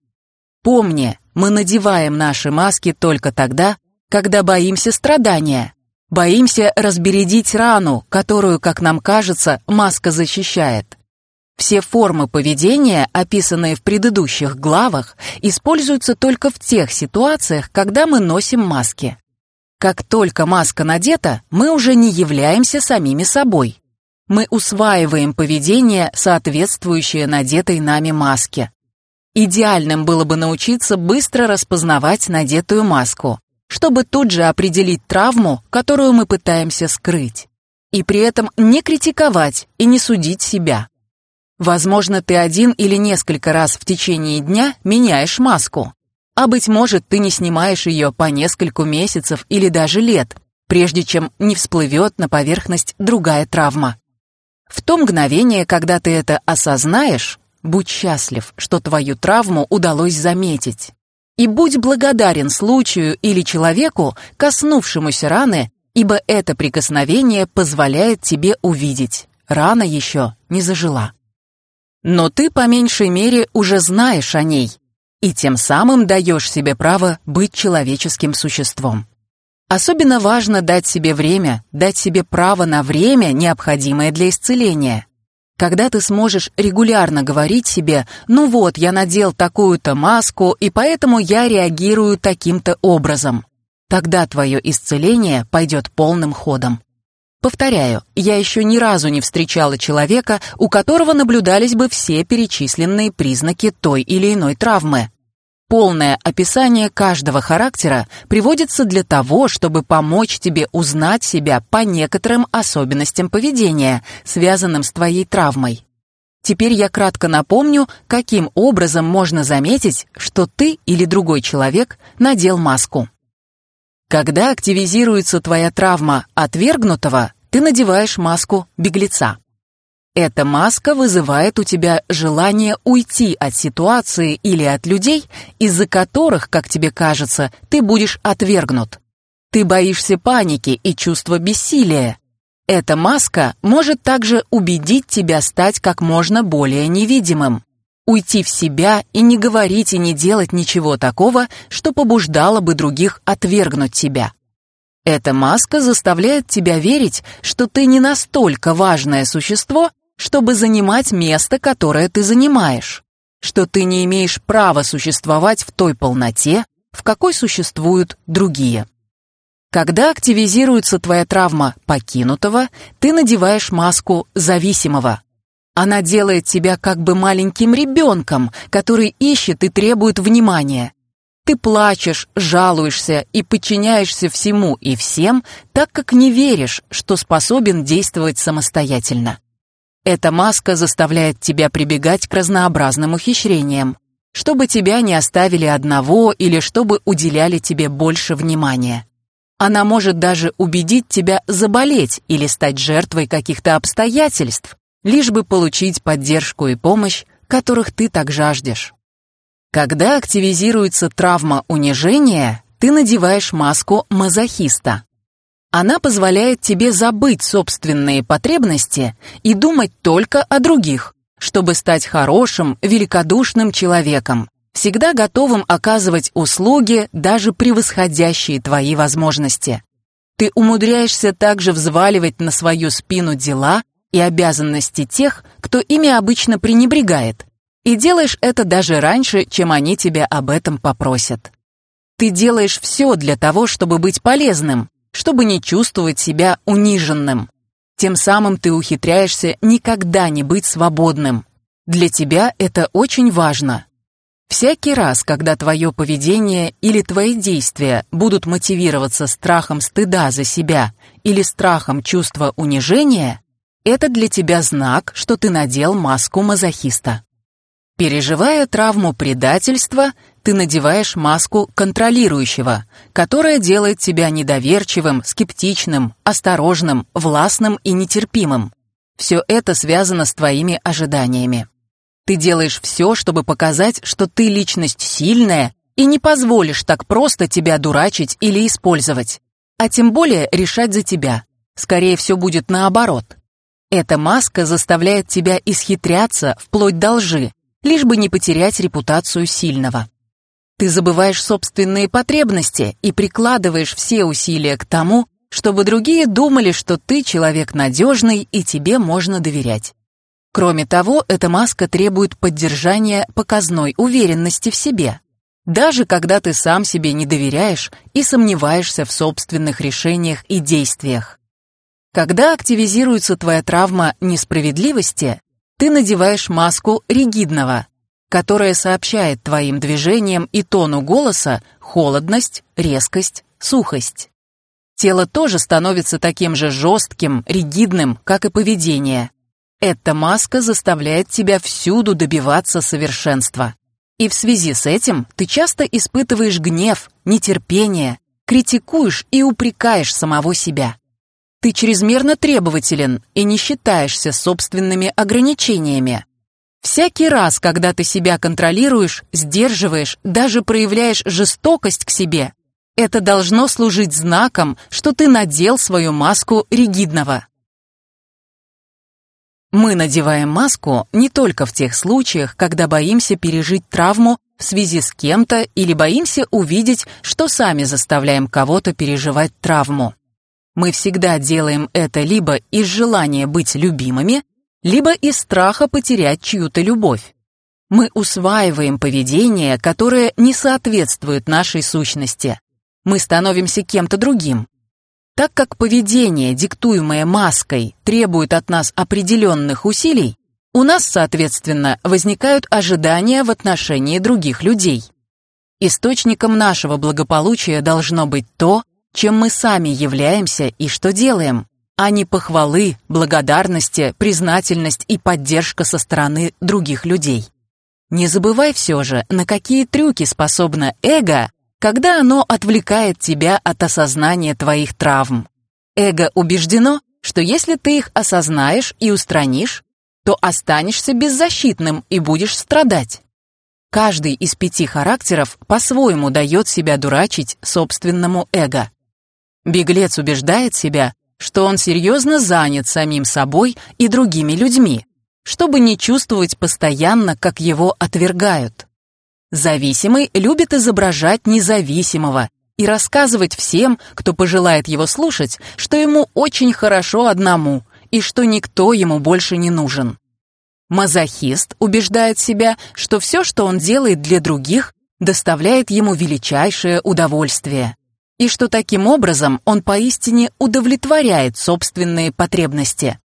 Помни, мы надеваем наши маски только тогда, когда боимся страдания, боимся разбередить рану, которую, как нам кажется, маска защищает. Все формы поведения, описанные в предыдущих главах, используются только в тех ситуациях, когда мы носим маски. Как только маска надета, мы уже не являемся самими собой. Мы усваиваем поведение, соответствующее надетой нами маске. Идеальным было бы научиться быстро распознавать надетую маску, чтобы тут же определить травму, которую мы пытаемся скрыть. И при этом не критиковать и не судить себя. Возможно, ты один или несколько раз в течение дня меняешь маску. А быть может, ты не снимаешь ее по нескольку месяцев или даже лет, прежде чем не всплывет на поверхность другая травма. В то мгновение, когда ты это осознаешь, будь счастлив, что твою травму удалось заметить. И будь благодарен случаю или человеку, коснувшемуся раны, ибо это прикосновение позволяет тебе увидеть. Рана еще не зажила. Но ты по меньшей мере уже знаешь о ней, и тем самым даешь себе право быть человеческим существом. Особенно важно дать себе время, дать себе право на время, необходимое для исцеления. Когда ты сможешь регулярно говорить себе «ну вот, я надел такую-то маску, и поэтому я реагирую таким-то образом», тогда твое исцеление пойдет полным ходом. Повторяю, я еще ни разу не встречала человека, у которого наблюдались бы все перечисленные признаки той или иной травмы. Полное описание каждого характера приводится для того, чтобы помочь тебе узнать себя по некоторым особенностям поведения, связанным с твоей травмой. Теперь я кратко напомню, каким образом можно заметить, что ты или другой человек надел маску. Когда активизируется твоя травма отвергнутого, ты надеваешь маску беглеца. Эта маска вызывает у тебя желание уйти от ситуации или от людей, из-за которых, как тебе кажется, ты будешь отвергнут. Ты боишься паники и чувства бессилия. Эта маска может также убедить тебя стать как можно более невидимым уйти в себя и не говорить и не делать ничего такого, что побуждало бы других отвергнуть тебя. Эта маска заставляет тебя верить, что ты не настолько важное существо, чтобы занимать место, которое ты занимаешь, что ты не имеешь права существовать в той полноте, в какой существуют другие. Когда активизируется твоя травма покинутого, ты надеваешь маску зависимого, она делает тебя как бы маленьким ребенком, который ищет и требует внимания. Ты плачешь, жалуешься и подчиняешься всему и всем, так как не веришь, что способен действовать самостоятельно. Эта маска заставляет тебя прибегать к разнообразным ухищрениям, чтобы тебя не оставили одного или чтобы уделяли тебе больше внимания. Она может даже убедить тебя заболеть или стать жертвой каких-то обстоятельств, лишь бы получить поддержку и помощь, которых ты так жаждешь. Когда активизируется травма унижения, ты надеваешь маску мазохиста. Она позволяет тебе забыть собственные потребности и думать только о других, чтобы стать хорошим, великодушным человеком, всегда готовым оказывать услуги, даже превосходящие твои возможности. Ты умудряешься также взваливать на свою спину дела, и обязанности тех, кто ими обычно пренебрегает, и делаешь это даже раньше, чем они тебя об этом попросят. Ты делаешь все для того, чтобы быть полезным, чтобы не чувствовать себя униженным. Тем самым ты ухитряешься никогда не быть свободным. Для тебя это очень важно. Всякий раз, когда твое поведение или твои действия будут мотивироваться страхом стыда за себя или страхом чувства унижения, это для тебя знак, что ты надел маску мазохиста. Переживая травму предательства, ты надеваешь маску контролирующего, которая делает тебя недоверчивым, скептичным, осторожным, властным и нетерпимым. Все это связано с твоими ожиданиями. Ты делаешь все, чтобы показать, что ты личность сильная и не позволишь так просто тебя дурачить или использовать, а тем более решать за тебя. Скорее все будет наоборот. Эта маска заставляет тебя исхитряться вплоть до лжи, лишь бы не потерять репутацию сильного. Ты забываешь собственные потребности и прикладываешь все усилия к тому, чтобы другие думали, что ты человек надежный и тебе можно доверять. Кроме того, эта маска требует поддержания показной уверенности в себе. Даже когда ты сам себе не доверяешь и сомневаешься в собственных решениях и действиях. Когда активизируется твоя травма несправедливости, ты надеваешь маску ригидного, которое сообщает твоим движениям и тону голоса холодность, резкость, сухость. Тело тоже становится таким же жестким, ригидным, как и поведение. Эта маска заставляет тебя всюду добиваться совершенства. И в связи с этим ты часто испытываешь гнев, нетерпение, критикуешь и упрекаешь самого себя. Ты чрезмерно требователен и не считаешься собственными ограничениями. Всякий раз, когда ты себя контролируешь, сдерживаешь, даже проявляешь жестокость к себе, это должно служить знаком, что ты надел свою маску ригидного. Мы надеваем маску не только в тех случаях, когда боимся пережить травму в связи с кем-то или боимся увидеть, что сами заставляем кого-то переживать травму. Мы всегда делаем это либо из желания быть любимыми, либо из страха потерять чью-то любовь. Мы усваиваем поведение, которое не соответствует нашей сущности. Мы становимся кем-то другим. Так как поведение, диктуемое маской, требует от нас определенных усилий, у нас, соответственно, возникают ожидания в отношении других людей. Источником нашего благополучия должно быть то, чем мы сами являемся и что делаем, а не похвалы, благодарности, признательность и поддержка со стороны других людей. Не забывай все же, на какие трюки способно эго, когда оно отвлекает тебя от осознания твоих травм. Эго убеждено, что если ты их осознаешь и устранишь, то останешься беззащитным и будешь страдать. Каждый из пяти характеров по-своему дает себя дурачить собственному эго. Беглец убеждает себя, что он серьезно занят самим собой и другими людьми, чтобы не чувствовать постоянно, как его отвергают. Зависимый любит изображать независимого и рассказывать всем, кто пожелает его слушать, что ему очень хорошо одному и что никто ему больше не нужен. Мазохист убеждает себя, что все, что он делает для других, доставляет ему величайшее удовольствие, и что таким образом он поистине удовлетворяет собственные потребности.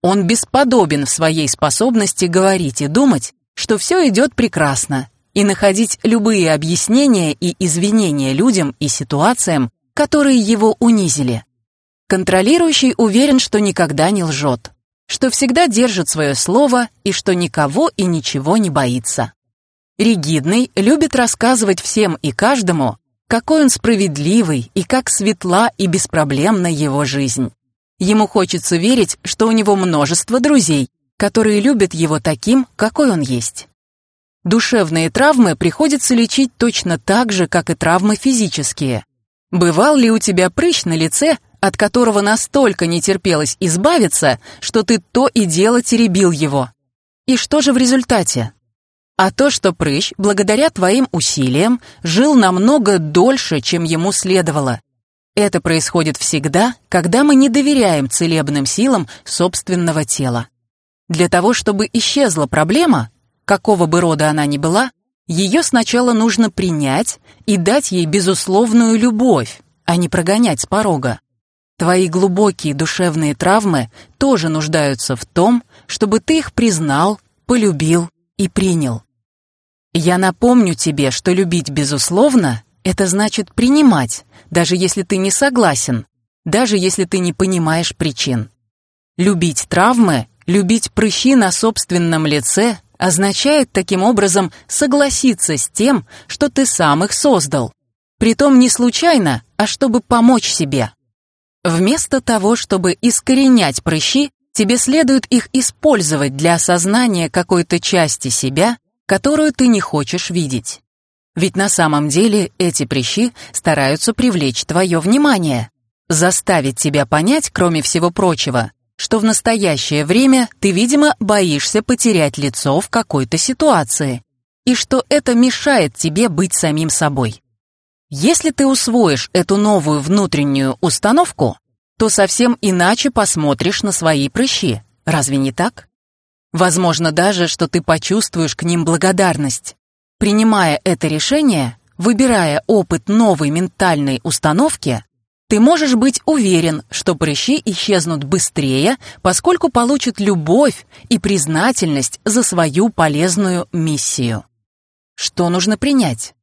Он бесподобен в своей способности говорить и думать, что все идет прекрасно, и находить любые объяснения и извинения людям и ситуациям, которые его унизили. Контролирующий уверен, что никогда не лжет, что всегда держит свое слово и что никого и ничего не боится. Ригидный любит рассказывать всем и каждому, какой он справедливый и как светла и беспроблемна его жизнь. Ему хочется верить, что у него множество друзей, которые любят его таким, какой он есть. Душевные травмы приходится лечить точно так же, как и травмы физические. Бывал ли у тебя прыщ на лице, от которого настолько не терпелось избавиться, что ты то и дело теребил его? И что же в результате? А то, что прыщ, благодаря твоим усилиям, жил намного дольше, чем ему следовало. Это происходит всегда, когда мы не доверяем целебным силам собственного тела. Для того, чтобы исчезла проблема, какого бы рода она ни была, ее сначала нужно принять и дать ей безусловную любовь, а не прогонять с порога. Твои глубокие душевные травмы тоже нуждаются в том, чтобы ты их признал, полюбил и принял. Я напомню тебе, что любить безусловно — это значит принимать, даже если ты не согласен, даже если ты не понимаешь причин. Любить травмы, любить прыщи на собственном лице означает таким образом согласиться с тем, что ты сам их создал. Притом не случайно, а чтобы помочь себе. Вместо того, чтобы искоренять прыщи, тебе следует их использовать для осознания какой-то части себя, которую ты не хочешь видеть. Ведь на самом деле эти прыщи стараются привлечь твое внимание, заставить тебя понять, кроме всего прочего, что в настоящее время ты, видимо, боишься потерять лицо в какой-то ситуации, и что это мешает тебе быть самим собой. Если ты усвоишь эту новую внутреннюю установку, то совсем иначе посмотришь на свои прыщи. Разве не так? Возможно даже, что ты почувствуешь к ним благодарность. Принимая это решение, выбирая опыт новой ментальной установки, ты можешь быть уверен, что прыщи исчезнут быстрее, поскольку получат любовь и признательность за свою полезную миссию. Что нужно принять?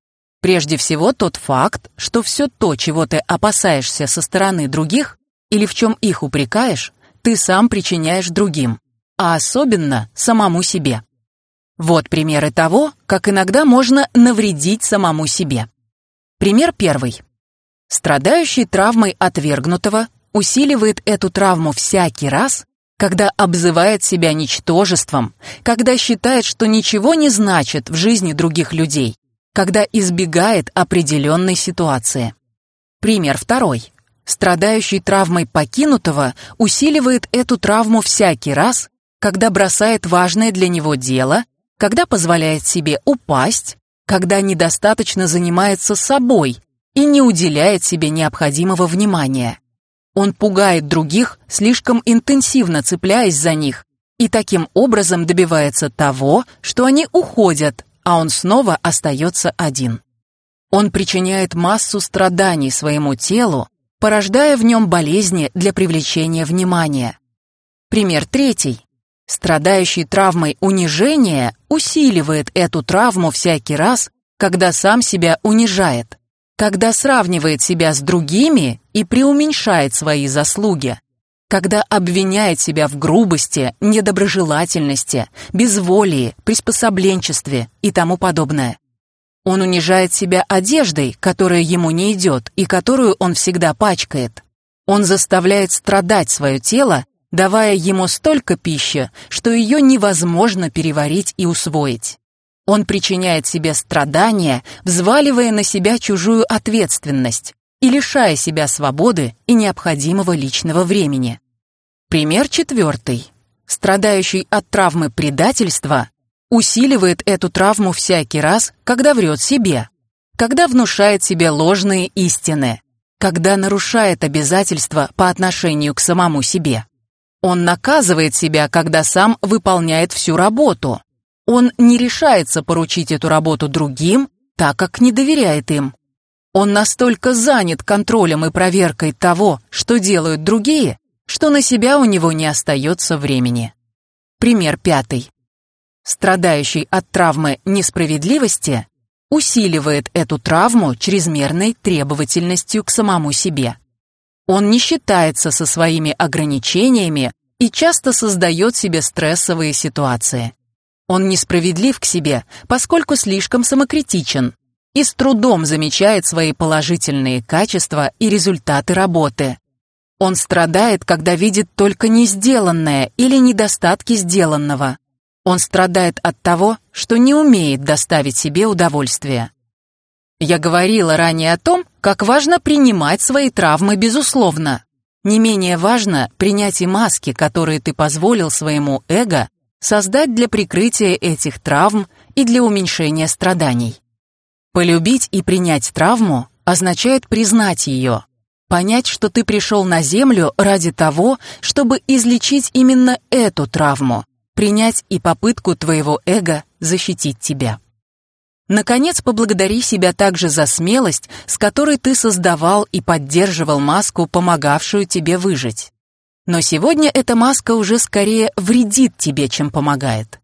Прежде всего тот факт, что все то, чего ты опасаешься со стороны других или в чем их упрекаешь, ты сам причиняешь другим, а особенно самому себе. Вот примеры того, как иногда можно навредить самому себе. Пример первый. Страдающий травмой отвергнутого усиливает эту травму всякий раз, когда обзывает себя ничтожеством, когда считает, что ничего не значит в жизни других людей, когда избегает определенной ситуации. Пример второй. Страдающий травмой покинутого усиливает эту травму всякий раз, когда бросает важное для него дело, когда позволяет себе упасть, когда недостаточно занимается собой и не уделяет себе необходимого внимания. Он пугает других, слишком интенсивно цепляясь за них, и таким образом добивается того, что они уходят, а он снова остается один. Он причиняет массу страданий своему телу, порождая в нем болезни для привлечения внимания. Пример третий. Страдающий травмой унижения усиливает эту травму всякий раз, когда сам себя унижает когда сравнивает себя с другими и преуменьшает свои заслуги, когда обвиняет себя в грубости, недоброжелательности, безволии, приспособленчестве и тому подобное. Он унижает себя одеждой, которая ему не идет и которую он всегда пачкает. Он заставляет страдать свое тело, давая ему столько пищи, что ее невозможно переварить и усвоить. Он причиняет себе страдания, взваливая на себя чужую ответственность и лишая себя свободы и необходимого личного времени. Пример четвертый. Страдающий от травмы предательства усиливает эту травму всякий раз, когда врет себе, когда внушает себе ложные истины, когда нарушает обязательства по отношению к самому себе. Он наказывает себя, когда сам выполняет всю работу, он не решается поручить эту работу другим, так как не доверяет им. Он настолько занят контролем и проверкой того, что делают другие, что на себя у него не остается времени. Пример пятый. Страдающий от травмы несправедливости усиливает эту травму чрезмерной требовательностью к самому себе. Он не считается со своими ограничениями и часто создает себе стрессовые ситуации. Он несправедлив к себе, поскольку слишком самокритичен и с трудом замечает свои положительные качества и результаты работы. Он страдает, когда видит только не сделанное или недостатки сделанного. Он страдает от того, что не умеет доставить себе удовольствие. Я говорила ранее о том, как важно принимать свои травмы безусловно. Не менее важно принять и маски, которые ты позволил своему эго создать для прикрытия этих травм и для уменьшения страданий. Полюбить и принять травму означает признать ее, понять, что ты пришел на Землю ради того, чтобы излечить именно эту травму, принять и попытку твоего эго защитить тебя. Наконец, поблагодари себя также за смелость, с которой ты создавал и поддерживал маску, помогавшую тебе выжить. Но сегодня эта маска уже скорее вредит тебе, чем помогает.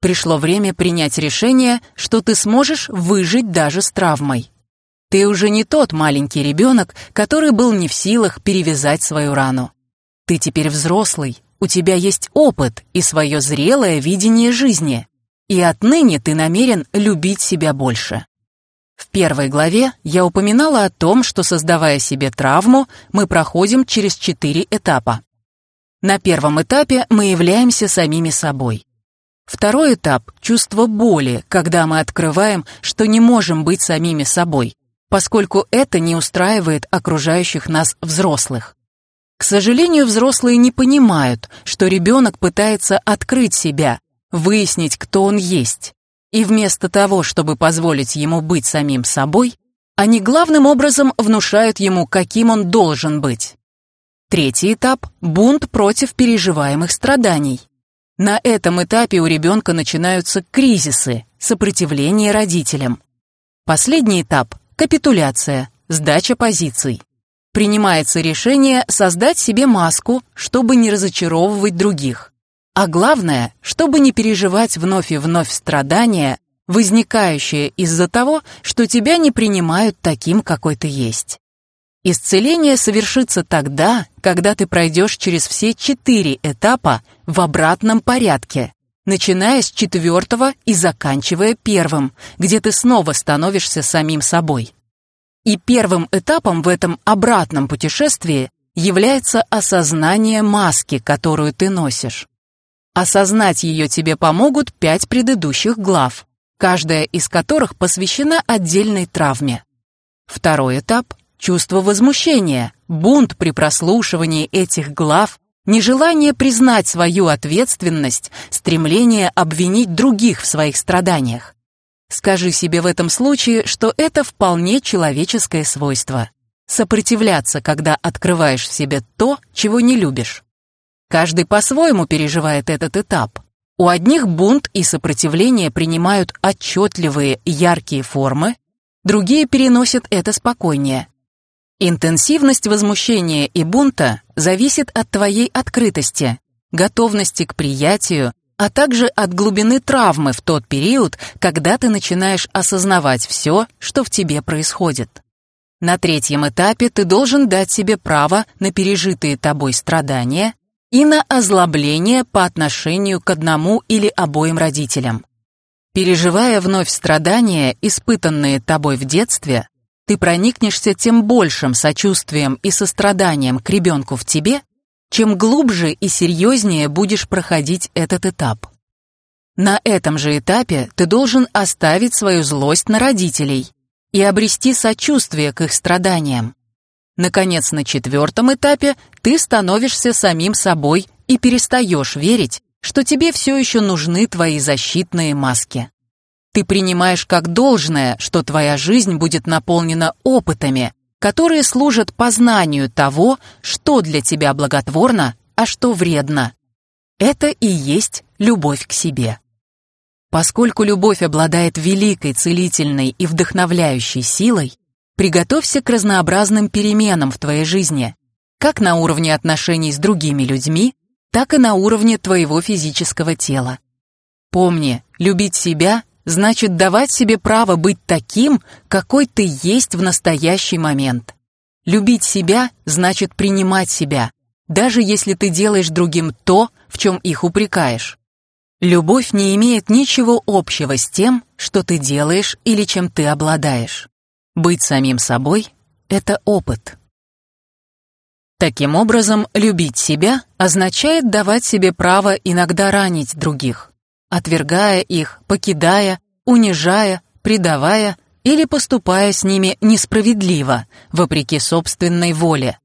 Пришло время принять решение, что ты сможешь выжить даже с травмой. Ты уже не тот маленький ребенок, который был не в силах перевязать свою рану. Ты теперь взрослый, у тебя есть опыт и свое зрелое видение жизни, и отныне ты намерен любить себя больше. В первой главе я упоминала о том, что, создавая себе травму, мы проходим через четыре этапа. На первом этапе мы являемся самими собой. Второй этап – чувство боли, когда мы открываем, что не можем быть самими собой, поскольку это не устраивает окружающих нас взрослых. К сожалению, взрослые не понимают, что ребенок пытается открыть себя, выяснить, кто он есть. И вместо того, чтобы позволить ему быть самим собой, они главным образом внушают ему, каким он должен быть. Третий этап – бунт против переживаемых страданий. На этом этапе у ребенка начинаются кризисы, сопротивление родителям. Последний этап – капитуляция, сдача позиций. Принимается решение создать себе маску, чтобы не разочаровывать других. А главное, чтобы не переживать вновь и вновь страдания, возникающее из-за того, что тебя не принимают таким, какой ты есть. Исцеление совершится тогда, когда ты пройдешь через все четыре этапа в обратном порядке, начиная с четвертого и заканчивая первым, где ты снова становишься самим собой. И первым этапом в этом обратном путешествии является осознание маски, которую ты носишь. Осознать ее тебе помогут пять предыдущих глав, каждая из которых посвящена отдельной травме. Второй этап – чувство возмущения, бунт при прослушивании этих глав, нежелание признать свою ответственность, стремление обвинить других в своих страданиях. Скажи себе в этом случае, что это вполне человеческое свойство. Сопротивляться, когда открываешь в себе то, чего не любишь. Каждый по-своему переживает этот этап. У одних бунт и сопротивление принимают отчетливые, яркие формы, другие переносят это спокойнее. Интенсивность возмущения и бунта зависит от твоей открытости, готовности к приятию, а также от глубины травмы в тот период, когда ты начинаешь осознавать все, что в тебе происходит. На третьем этапе ты должен дать себе право на пережитые тобой страдания и на озлобление по отношению к одному или обоим родителям. Переживая вновь страдания, испытанные тобой в детстве, ты проникнешься тем большим сочувствием и состраданием к ребенку в тебе, чем глубже и серьезнее будешь проходить этот этап. На этом же этапе ты должен оставить свою злость на родителей и обрести сочувствие к их страданиям. Наконец, на четвертом этапе ты становишься самим собой и перестаешь верить, что тебе все еще нужны твои защитные маски. Ты принимаешь как должное, что твоя жизнь будет наполнена опытами, которые служат познанию того, что для тебя благотворно, а что вредно. Это и есть любовь к себе. Поскольку любовь обладает великой целительной и вдохновляющей силой, приготовься к разнообразным переменам в твоей жизни, как на уровне отношений с другими людьми, так и на уровне твоего физического тела. Помни, любить себя значит давать себе право быть таким, какой ты есть в настоящий момент. Любить себя значит принимать себя, даже если ты делаешь другим то, в чем их упрекаешь. Любовь не имеет ничего общего с тем, что ты делаешь или чем ты обладаешь. Быть самим собой — это опыт. Таким образом, любить себя означает давать себе право иногда ранить других, отвергая их, покидая, унижая, предавая или поступая с ними несправедливо, вопреки собственной воле.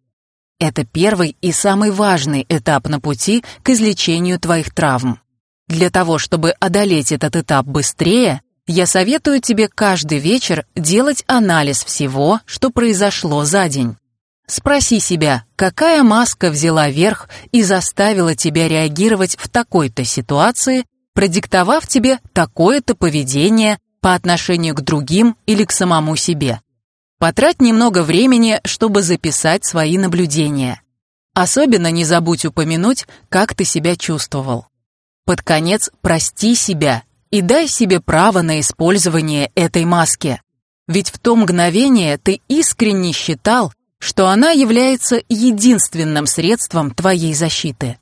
Это первый и самый важный этап на пути к излечению твоих травм. Для того, чтобы одолеть этот этап быстрее, я советую тебе каждый вечер делать анализ всего, что произошло за день. Спроси себя, какая маска взяла верх и заставила тебя реагировать в такой-то ситуации, продиктовав тебе такое-то поведение по отношению к другим или к самому себе. Потрать немного времени, чтобы записать свои наблюдения. Особенно не забудь упомянуть, как ты себя чувствовал. Под конец прости себя и дай себе право на использование этой маски. Ведь в то мгновение ты искренне считал, что она является единственным средством твоей защиты.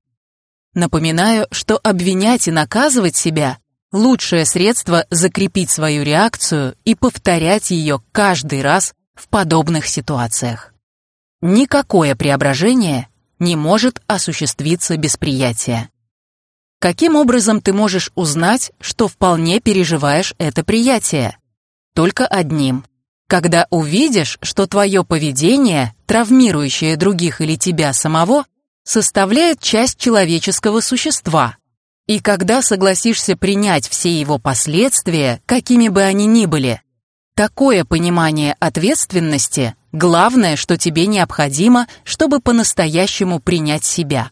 Напоминаю, что обвинять и наказывать себя – лучшее средство закрепить свою реакцию и повторять ее каждый раз в подобных ситуациях. Никакое преображение не может осуществиться без приятия. Каким образом ты можешь узнать, что вполне переживаешь это приятие? Только одним. Когда увидишь, что твое поведение, травмирующее других или тебя самого, составляет часть человеческого существа, и когда согласишься принять все его последствия, какими бы они ни были. Такое понимание ответственности – главное, что тебе необходимо, чтобы по-настоящему принять себя.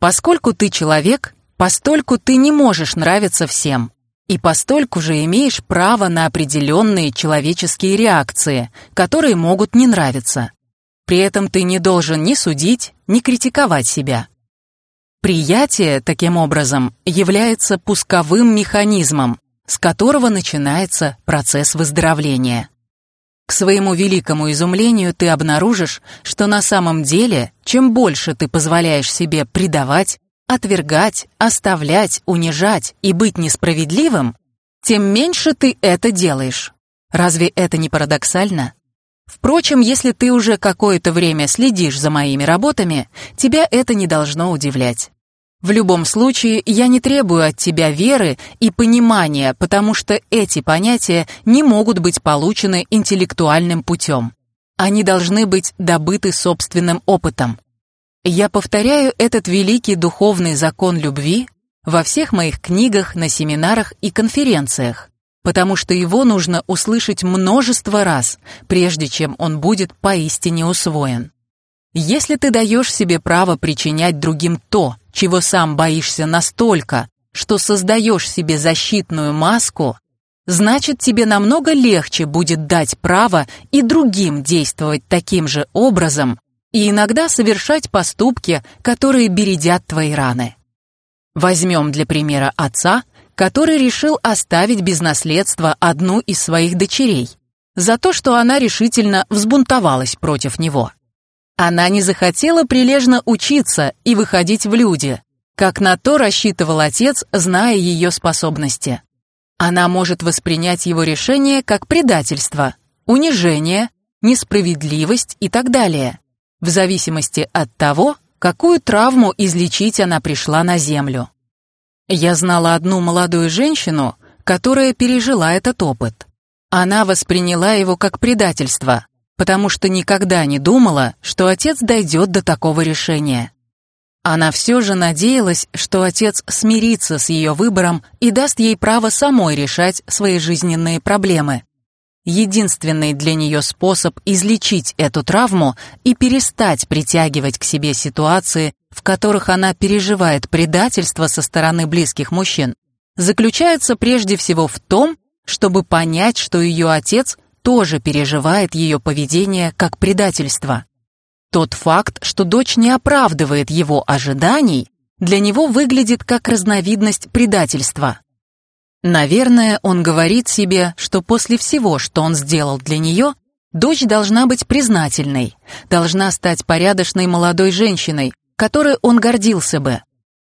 Поскольку ты человек, Постольку ты не можешь нравиться всем, и постольку же имеешь право на определенные человеческие реакции, которые могут не нравиться. При этом ты не должен ни судить, ни критиковать себя. Приятие, таким образом, является пусковым механизмом, с которого начинается процесс выздоровления. К своему великому изумлению ты обнаружишь, что на самом деле, чем больше ты позволяешь себе предавать, отвергать, оставлять, унижать и быть несправедливым, тем меньше ты это делаешь. Разве это не парадоксально? Впрочем, если ты уже какое-то время следишь за моими работами, тебя это не должно удивлять. В любом случае, я не требую от тебя веры и понимания, потому что эти понятия не могут быть получены интеллектуальным путем. Они должны быть добыты собственным опытом. Я повторяю этот великий духовный закон любви во всех моих книгах, на семинарах и конференциях, потому что его нужно услышать множество раз, прежде чем он будет поистине усвоен. Если ты даешь себе право причинять другим то, чего сам боишься настолько, что создаешь себе защитную маску, значит тебе намного легче будет дать право и другим действовать таким же образом и иногда совершать поступки, которые бередят твои раны. Возьмем для примера отца, который решил оставить без наследства одну из своих дочерей за то, что она решительно взбунтовалась против него. Она не захотела прилежно учиться и выходить в люди, как на то рассчитывал отец, зная ее способности. Она может воспринять его решение как предательство, унижение, несправедливость и так далее, в зависимости от того, какую травму излечить она пришла на землю. Я знала одну молодую женщину, которая пережила этот опыт. Она восприняла его как предательство, потому что никогда не думала, что отец дойдет до такого решения. Она все же надеялась, что отец смирится с ее выбором и даст ей право самой решать свои жизненные проблемы. Единственный для нее способ излечить эту травму и перестать притягивать к себе ситуации, в которых она переживает предательство со стороны близких мужчин, заключается прежде всего в том, чтобы понять, что ее отец тоже переживает ее поведение как предательство. Тот факт, что дочь не оправдывает его ожиданий, для него выглядит как разновидность предательства. Наверное, он говорит себе, что после всего, что он сделал для нее, дочь должна быть признательной, должна стать порядочной молодой женщиной, которой он гордился бы.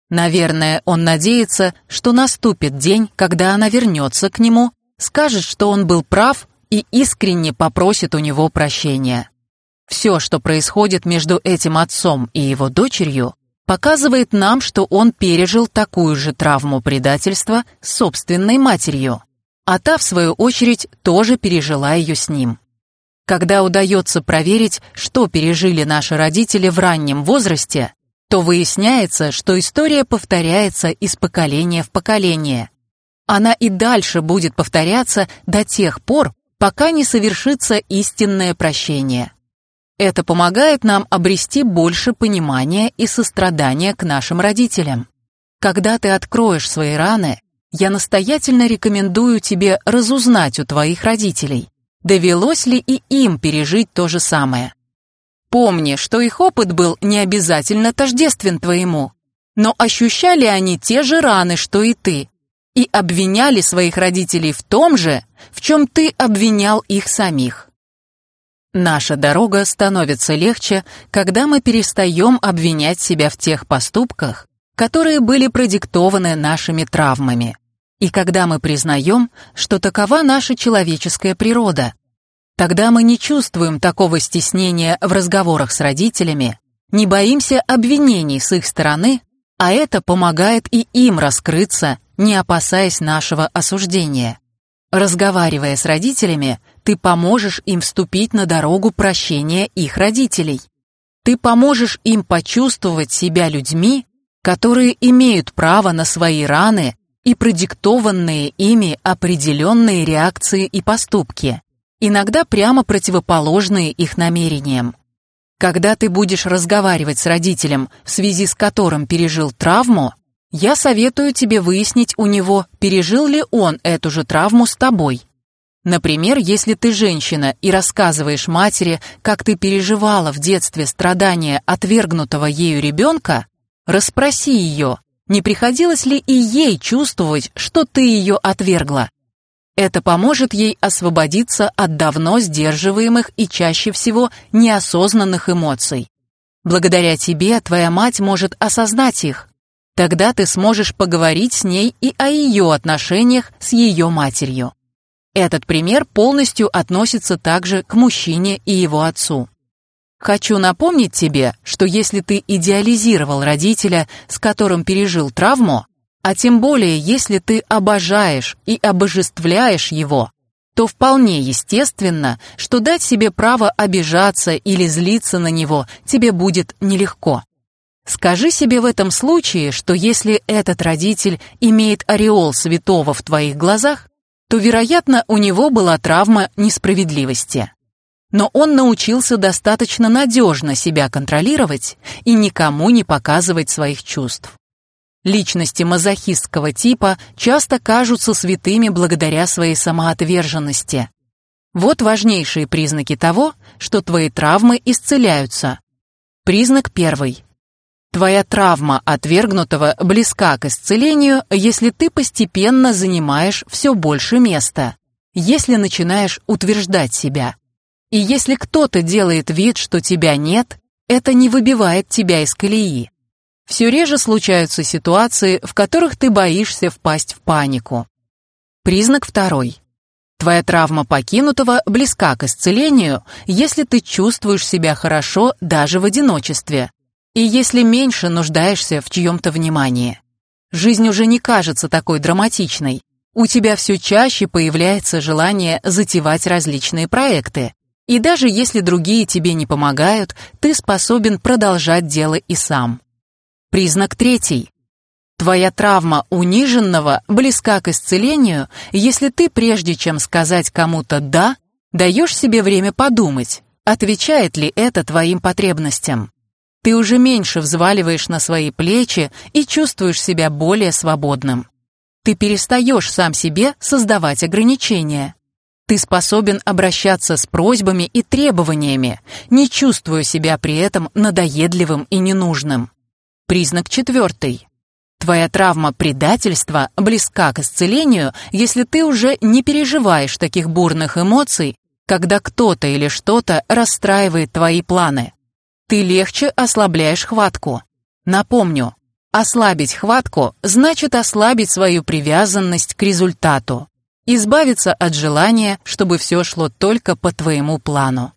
Наверное, он надеется, что наступит день, когда она вернется к нему, скажет, что он был прав и искренне попросит у него прощения. Все, что происходит между этим отцом и его дочерью, показывает нам, что он пережил такую же травму предательства собственной матерью, а та, в свою очередь, тоже пережила ее с ним. Когда удается проверить, что пережили наши родители в раннем возрасте, то выясняется, что история повторяется из поколения в поколение. Она и дальше будет повторяться до тех пор, пока не совершится истинное прощение. Это помогает нам обрести больше понимания и сострадания к нашим родителям. Когда ты откроешь свои раны, я настоятельно рекомендую тебе разузнать у твоих родителей, довелось ли и им пережить то же самое. Помни, что их опыт был не обязательно тождествен твоему, но ощущали они те же раны, что и ты, и обвиняли своих родителей в том же, в чем ты обвинял их самих. Наша дорога становится легче, когда мы перестаем обвинять себя в тех поступках, которые были продиктованы нашими травмами, и когда мы признаем, что такова наша человеческая природа. Тогда мы не чувствуем такого стеснения в разговорах с родителями, не боимся обвинений с их стороны, а это помогает и им раскрыться не опасаясь нашего осуждения. Разговаривая с родителями, ты поможешь им вступить на дорогу прощения их родителей. Ты поможешь им почувствовать себя людьми, которые имеют право на свои раны и продиктованные ими определенные реакции и поступки, иногда прямо противоположные их намерениям. Когда ты будешь разговаривать с родителем, в связи с которым пережил травму, я советую тебе выяснить у него, пережил ли он эту же травму с тобой. Например, если ты женщина и рассказываешь матери, как ты переживала в детстве страдания отвергнутого ею ребенка, расспроси ее, Не приходилось ли и ей чувствовать, что ты ее отвергла? Это поможет ей освободиться от давно сдерживаемых и чаще всего неосознанных эмоций. Благодаря тебе твоя мать может осознать их. Тогда ты сможешь поговорить с ней и о ее отношениях с ее матерью. Этот пример полностью относится также к мужчине и его отцу. Хочу напомнить тебе, что если ты идеализировал родителя, с которым пережил травму, а тем более если ты обожаешь и обожествляешь его, то вполне естественно, что дать себе право обижаться или злиться на него тебе будет нелегко. Скажи себе в этом случае, что если этот родитель имеет ореол святого в твоих глазах, то, вероятно, у него была травма несправедливости но он научился достаточно надежно себя контролировать и никому не показывать своих чувств. Личности мазохистского типа часто кажутся святыми благодаря своей самоотверженности. Вот важнейшие признаки того, что твои травмы исцеляются. Признак первый. Твоя травма отвергнутого близка к исцелению, если ты постепенно занимаешь все больше места, если начинаешь утверждать себя – и если кто-то делает вид, что тебя нет, это не выбивает тебя из колеи. Все реже случаются ситуации, в которых ты боишься впасть в панику. Признак второй. Твоя травма покинутого близка к исцелению, если ты чувствуешь себя хорошо даже в одиночестве, и если меньше нуждаешься в чьем-то внимании. Жизнь уже не кажется такой драматичной. У тебя все чаще появляется желание затевать различные проекты, и даже если другие тебе не помогают, ты способен продолжать дело и сам. Признак третий. Твоя травма униженного близка к исцелению, если ты, прежде чем сказать кому-то «да», даешь себе время подумать, отвечает ли это твоим потребностям. Ты уже меньше взваливаешь на свои плечи и чувствуешь себя более свободным. Ты перестаешь сам себе создавать ограничения. Ты способен обращаться с просьбами и требованиями, не чувствуя себя при этом надоедливым и ненужным. Признак четвертый. Твоя травма предательства близка к исцелению, если ты уже не переживаешь таких бурных эмоций, когда кто-то или что-то расстраивает твои планы. Ты легче ослабляешь хватку. Напомню, ослабить хватку значит ослабить свою привязанность к результату избавиться от желания, чтобы все шло только по твоему плану.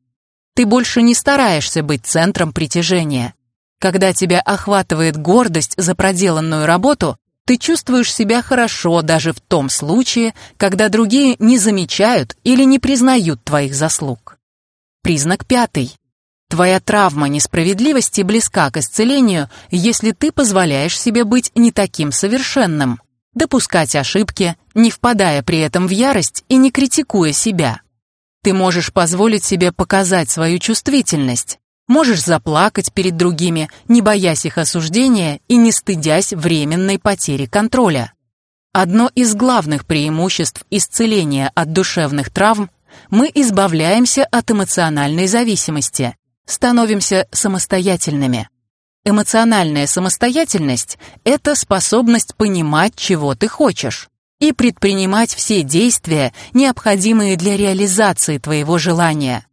Ты больше не стараешься быть центром притяжения. Когда тебя охватывает гордость за проделанную работу, ты чувствуешь себя хорошо даже в том случае, когда другие не замечают или не признают твоих заслуг. Признак пятый. Твоя травма несправедливости близка к исцелению, если ты позволяешь себе быть не таким совершенным допускать ошибки, не впадая при этом в ярость и не критикуя себя. Ты можешь позволить себе показать свою чувствительность, можешь заплакать перед другими, не боясь их осуждения и не стыдясь временной потери контроля. Одно из главных преимуществ исцеления от душевных травм – мы избавляемся от эмоциональной зависимости, становимся самостоятельными. Эмоциональная самостоятельность – это способность понимать, чего ты хочешь, и предпринимать все действия, необходимые для реализации твоего желания.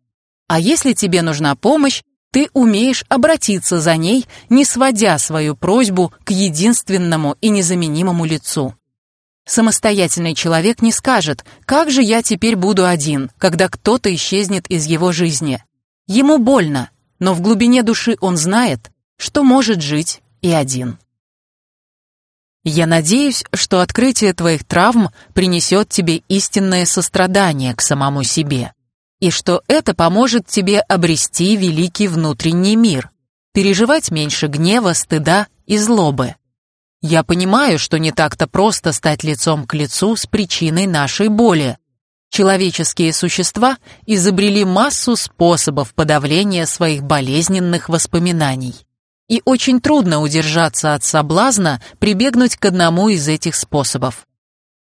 А если тебе нужна помощь, ты умеешь обратиться за ней, не сводя свою просьбу к единственному и незаменимому лицу. Самостоятельный человек не скажет «как же я теперь буду один», когда кто-то исчезнет из его жизни. Ему больно, но в глубине души он знает, что может жить и один. Я надеюсь, что открытие твоих травм принесет тебе истинное сострадание к самому себе, и что это поможет тебе обрести великий внутренний мир, переживать меньше гнева, стыда и злобы. Я понимаю, что не так-то просто стать лицом к лицу с причиной нашей боли. Человеческие существа изобрели массу способов подавления своих болезненных воспоминаний и очень трудно удержаться от соблазна прибегнуть к одному из этих способов.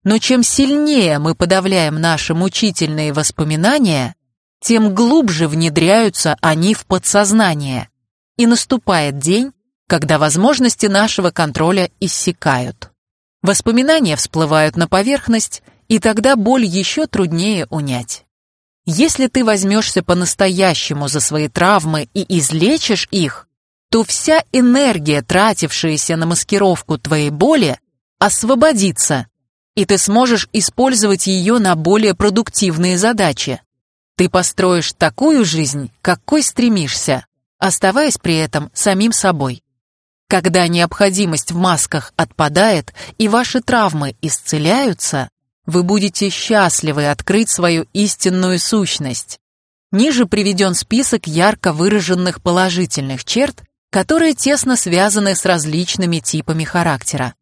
Но чем сильнее мы подавляем наши мучительные воспоминания, тем глубже внедряются они в подсознание, и наступает день, когда возможности нашего контроля иссякают. Воспоминания всплывают на поверхность, и тогда боль еще труднее унять. Если ты возьмешься по-настоящему за свои травмы и излечишь их, то вся энергия, тратившаяся на маскировку твоей боли, освободится, и ты сможешь использовать ее на более продуктивные задачи. Ты построишь такую жизнь, какой стремишься, оставаясь при этом самим собой. Когда необходимость в масках отпадает и ваши травмы исцеляются, вы будете счастливы открыть свою истинную сущность. Ниже приведен список ярко выраженных положительных черт, которые тесно связаны с различными типами характера.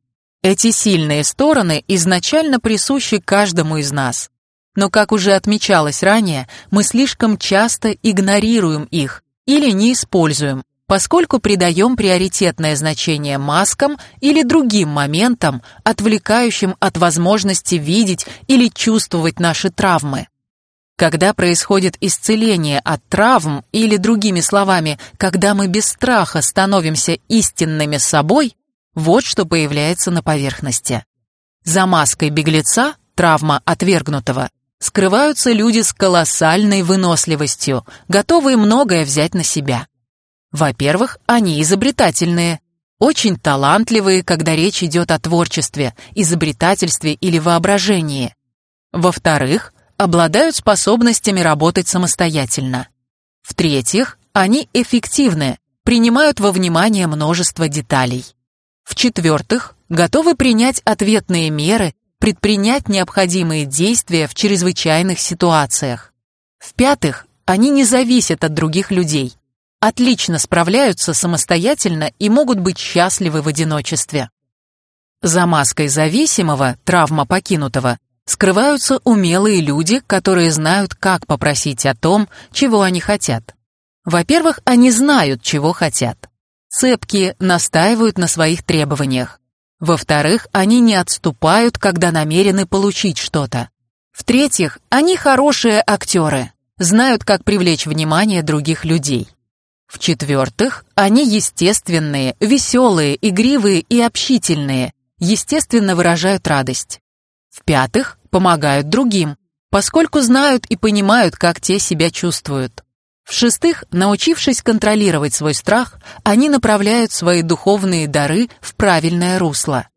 Эти сильные стороны изначально присущи каждому из нас. Но, как уже отмечалось ранее, мы слишком часто игнорируем их или не используем, поскольку придаем приоритетное значение маскам или другим моментам, отвлекающим от возможности видеть или чувствовать наши травмы. Когда происходит исцеление от травм, или другими словами, когда мы без страха становимся истинными собой, вот что появляется на поверхности. За маской беглеца, травма отвергнутого, скрываются люди с колоссальной выносливостью, готовые многое взять на себя. Во-первых, они изобретательные, очень талантливые, когда речь идет о творчестве, изобретательстве или воображении. Во-вторых, обладают способностями работать самостоятельно. В-третьих, они эффективны, принимают во внимание множество деталей. В-четвертых, готовы принять ответные меры, предпринять необходимые действия в чрезвычайных ситуациях. В-пятых, они не зависят от других людей, отлично справляются самостоятельно и могут быть счастливы в одиночестве. За маской зависимого, травма покинутого, скрываются умелые люди, которые знают, как попросить о том, чего они хотят. Во-первых, они знают, чего хотят. Цепкие настаивают на своих требованиях. Во-вторых, они не отступают, когда намерены получить что-то. В-третьих, они хорошие актеры, знают, как привлечь внимание других людей. В-четвертых, они естественные, веселые, игривые и общительные, естественно выражают радость. В-пятых, помогают другим, поскольку знают и понимают, как те себя чувствуют. В-шестых, научившись контролировать свой страх, они направляют свои духовные дары в правильное русло.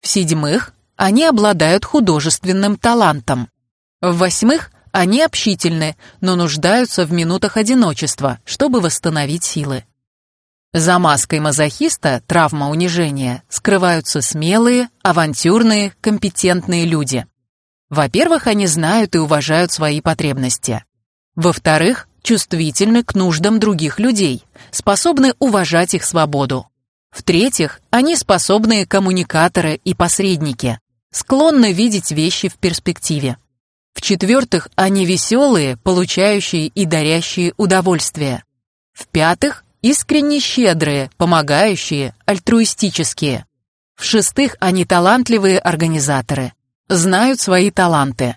В-седьмых, они обладают художественным талантом. В-восьмых, они общительны, но нуждаются в минутах одиночества, чтобы восстановить силы. За маской мазохиста, травма унижения, скрываются смелые, авантюрные, компетентные люди. Во-первых, они знают и уважают свои потребности. Во-вторых, чувствительны к нуждам других людей, способны уважать их свободу. В-третьих, они способные коммуникаторы и посредники, склонны видеть вещи в перспективе. В-четвертых, они веселые, получающие и дарящие удовольствие. В-пятых, искренне щедрые, помогающие, альтруистические. В-шестых, они талантливые организаторы, знают свои таланты.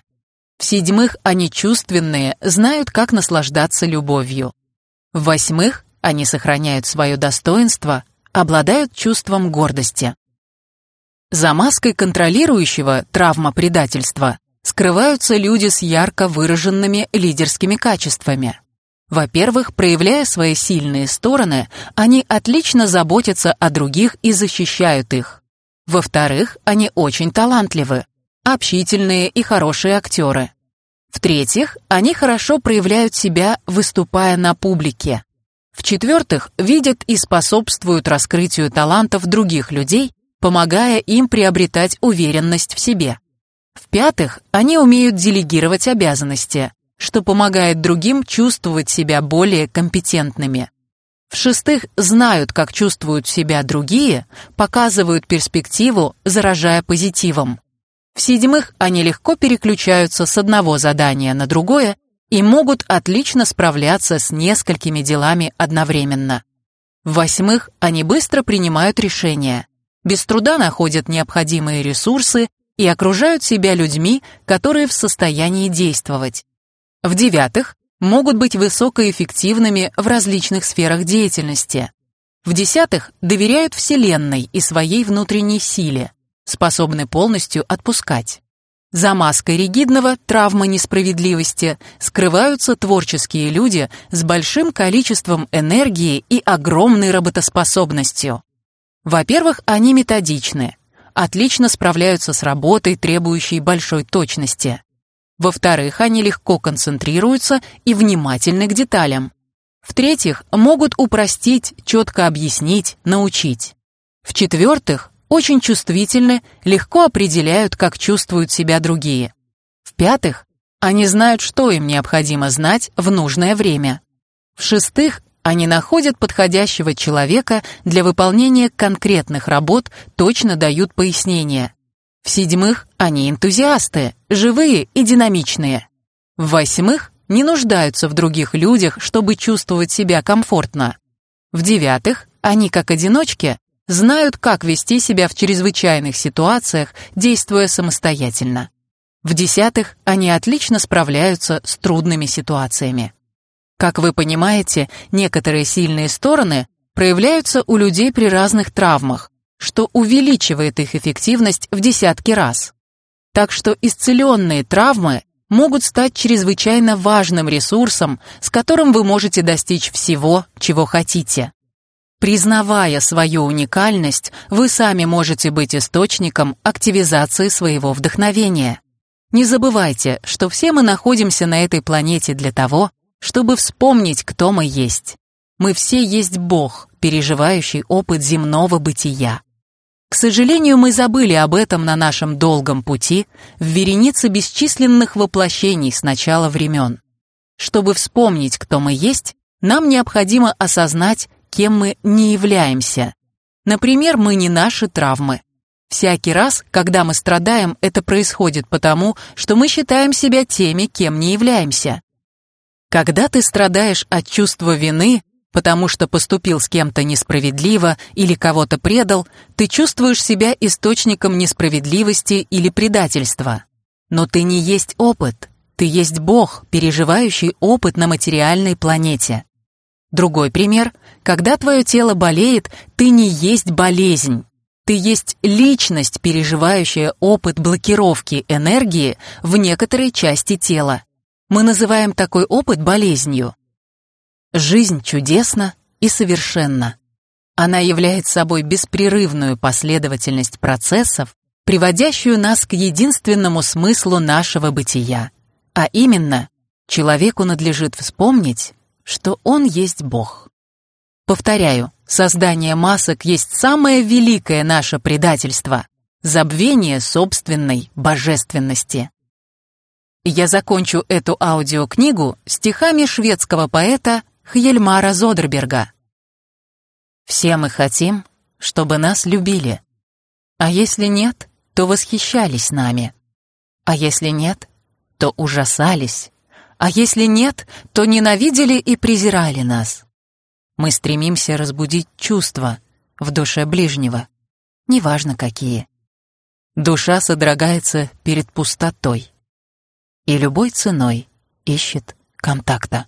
В-седьмых, они чувственные, знают, как наслаждаться любовью. В-восьмых, они сохраняют свое достоинство, обладают чувством гордости. За маской контролирующего травма предательства скрываются люди с ярко выраженными лидерскими качествами. Во-первых, проявляя свои сильные стороны, они отлично заботятся о других и защищают их. Во-вторых, они очень талантливы, общительные и хорошие актеры. В-третьих, они хорошо проявляют себя, выступая на публике. В-четвертых, видят и способствуют раскрытию талантов других людей, помогая им приобретать уверенность в себе. В-пятых, они умеют делегировать обязанности, что помогает другим чувствовать себя более компетентными. В-шестых, знают, как чувствуют себя другие, показывают перспективу, заражая позитивом. В-седьмых, они легко переключаются с одного задания на другое и могут отлично справляться с несколькими делами одновременно. В-восьмых, они быстро принимают решения, без труда находят необходимые ресурсы и окружают себя людьми, которые в состоянии действовать. В-девятых, могут быть высокоэффективными в различных сферах деятельности. В-десятых, доверяют Вселенной и своей внутренней силе, способны полностью отпускать. За маской ригидного травмы несправедливости скрываются творческие люди с большим количеством энергии и огромной работоспособностью. Во-первых, они методичны, отлично справляются с работой, требующей большой точности. Во-вторых, они легко концентрируются и внимательны к деталям. В-третьих, могут упростить, четко объяснить, научить. В-четвертых, очень чувствительны, легко определяют, как чувствуют себя другие. В-пятых, они знают, что им необходимо знать в нужное время. В-шестых, они находят подходящего человека для выполнения конкретных работ, точно дают пояснения. В-седьмых, они энтузиасты, живые и динамичные. В-восьмых, не нуждаются в других людях, чтобы чувствовать себя комфортно. В-девятых, они, как одиночки, знают, как вести себя в чрезвычайных ситуациях, действуя самостоятельно. В-десятых, они отлично справляются с трудными ситуациями. Как вы понимаете, некоторые сильные стороны проявляются у людей при разных травмах, что увеличивает их эффективность в десятки раз. Так что исцеленные травмы могут стать чрезвычайно важным ресурсом, с которым вы можете достичь всего, чего хотите. Признавая свою уникальность, вы сами можете быть источником активизации своего вдохновения. Не забывайте, что все мы находимся на этой планете для того, чтобы вспомнить, кто мы есть. Мы все есть Бог, переживающий опыт земного бытия. К сожалению, мы забыли об этом на нашем долгом пути в веренице бесчисленных воплощений с начала времен. Чтобы вспомнить, кто мы есть, нам необходимо осознать, кем мы не являемся. Например, мы не наши травмы. Всякий раз, когда мы страдаем, это происходит потому, что мы считаем себя теми, кем не являемся. Когда ты страдаешь от чувства вины, потому что поступил с кем-то несправедливо или кого-то предал, ты чувствуешь себя источником несправедливости или предательства. Но ты не есть опыт, ты есть Бог, переживающий опыт на материальной планете. Другой пример. Когда твое тело болеет, ты не есть болезнь. Ты есть личность, переживающая опыт блокировки энергии в некоторой части тела. Мы называем такой опыт болезнью. Жизнь чудесна и совершенна. Она является собой беспрерывную последовательность процессов, приводящую нас к единственному смыслу нашего бытия. А именно, человеку надлежит вспомнить, что он есть Бог. Повторяю, создание масок есть самое великое наше предательство, забвение собственной божественности. Я закончу эту аудиокнигу стихами шведского поэта Хьельмара Зодерберга. «Все мы хотим, чтобы нас любили. А если нет, то восхищались нами. А если нет, то ужасались. А если нет, то ненавидели и презирали нас. Мы стремимся разбудить чувства в душе ближнего, неважно какие. Душа содрогается перед пустотой и любой ценой ищет контакта.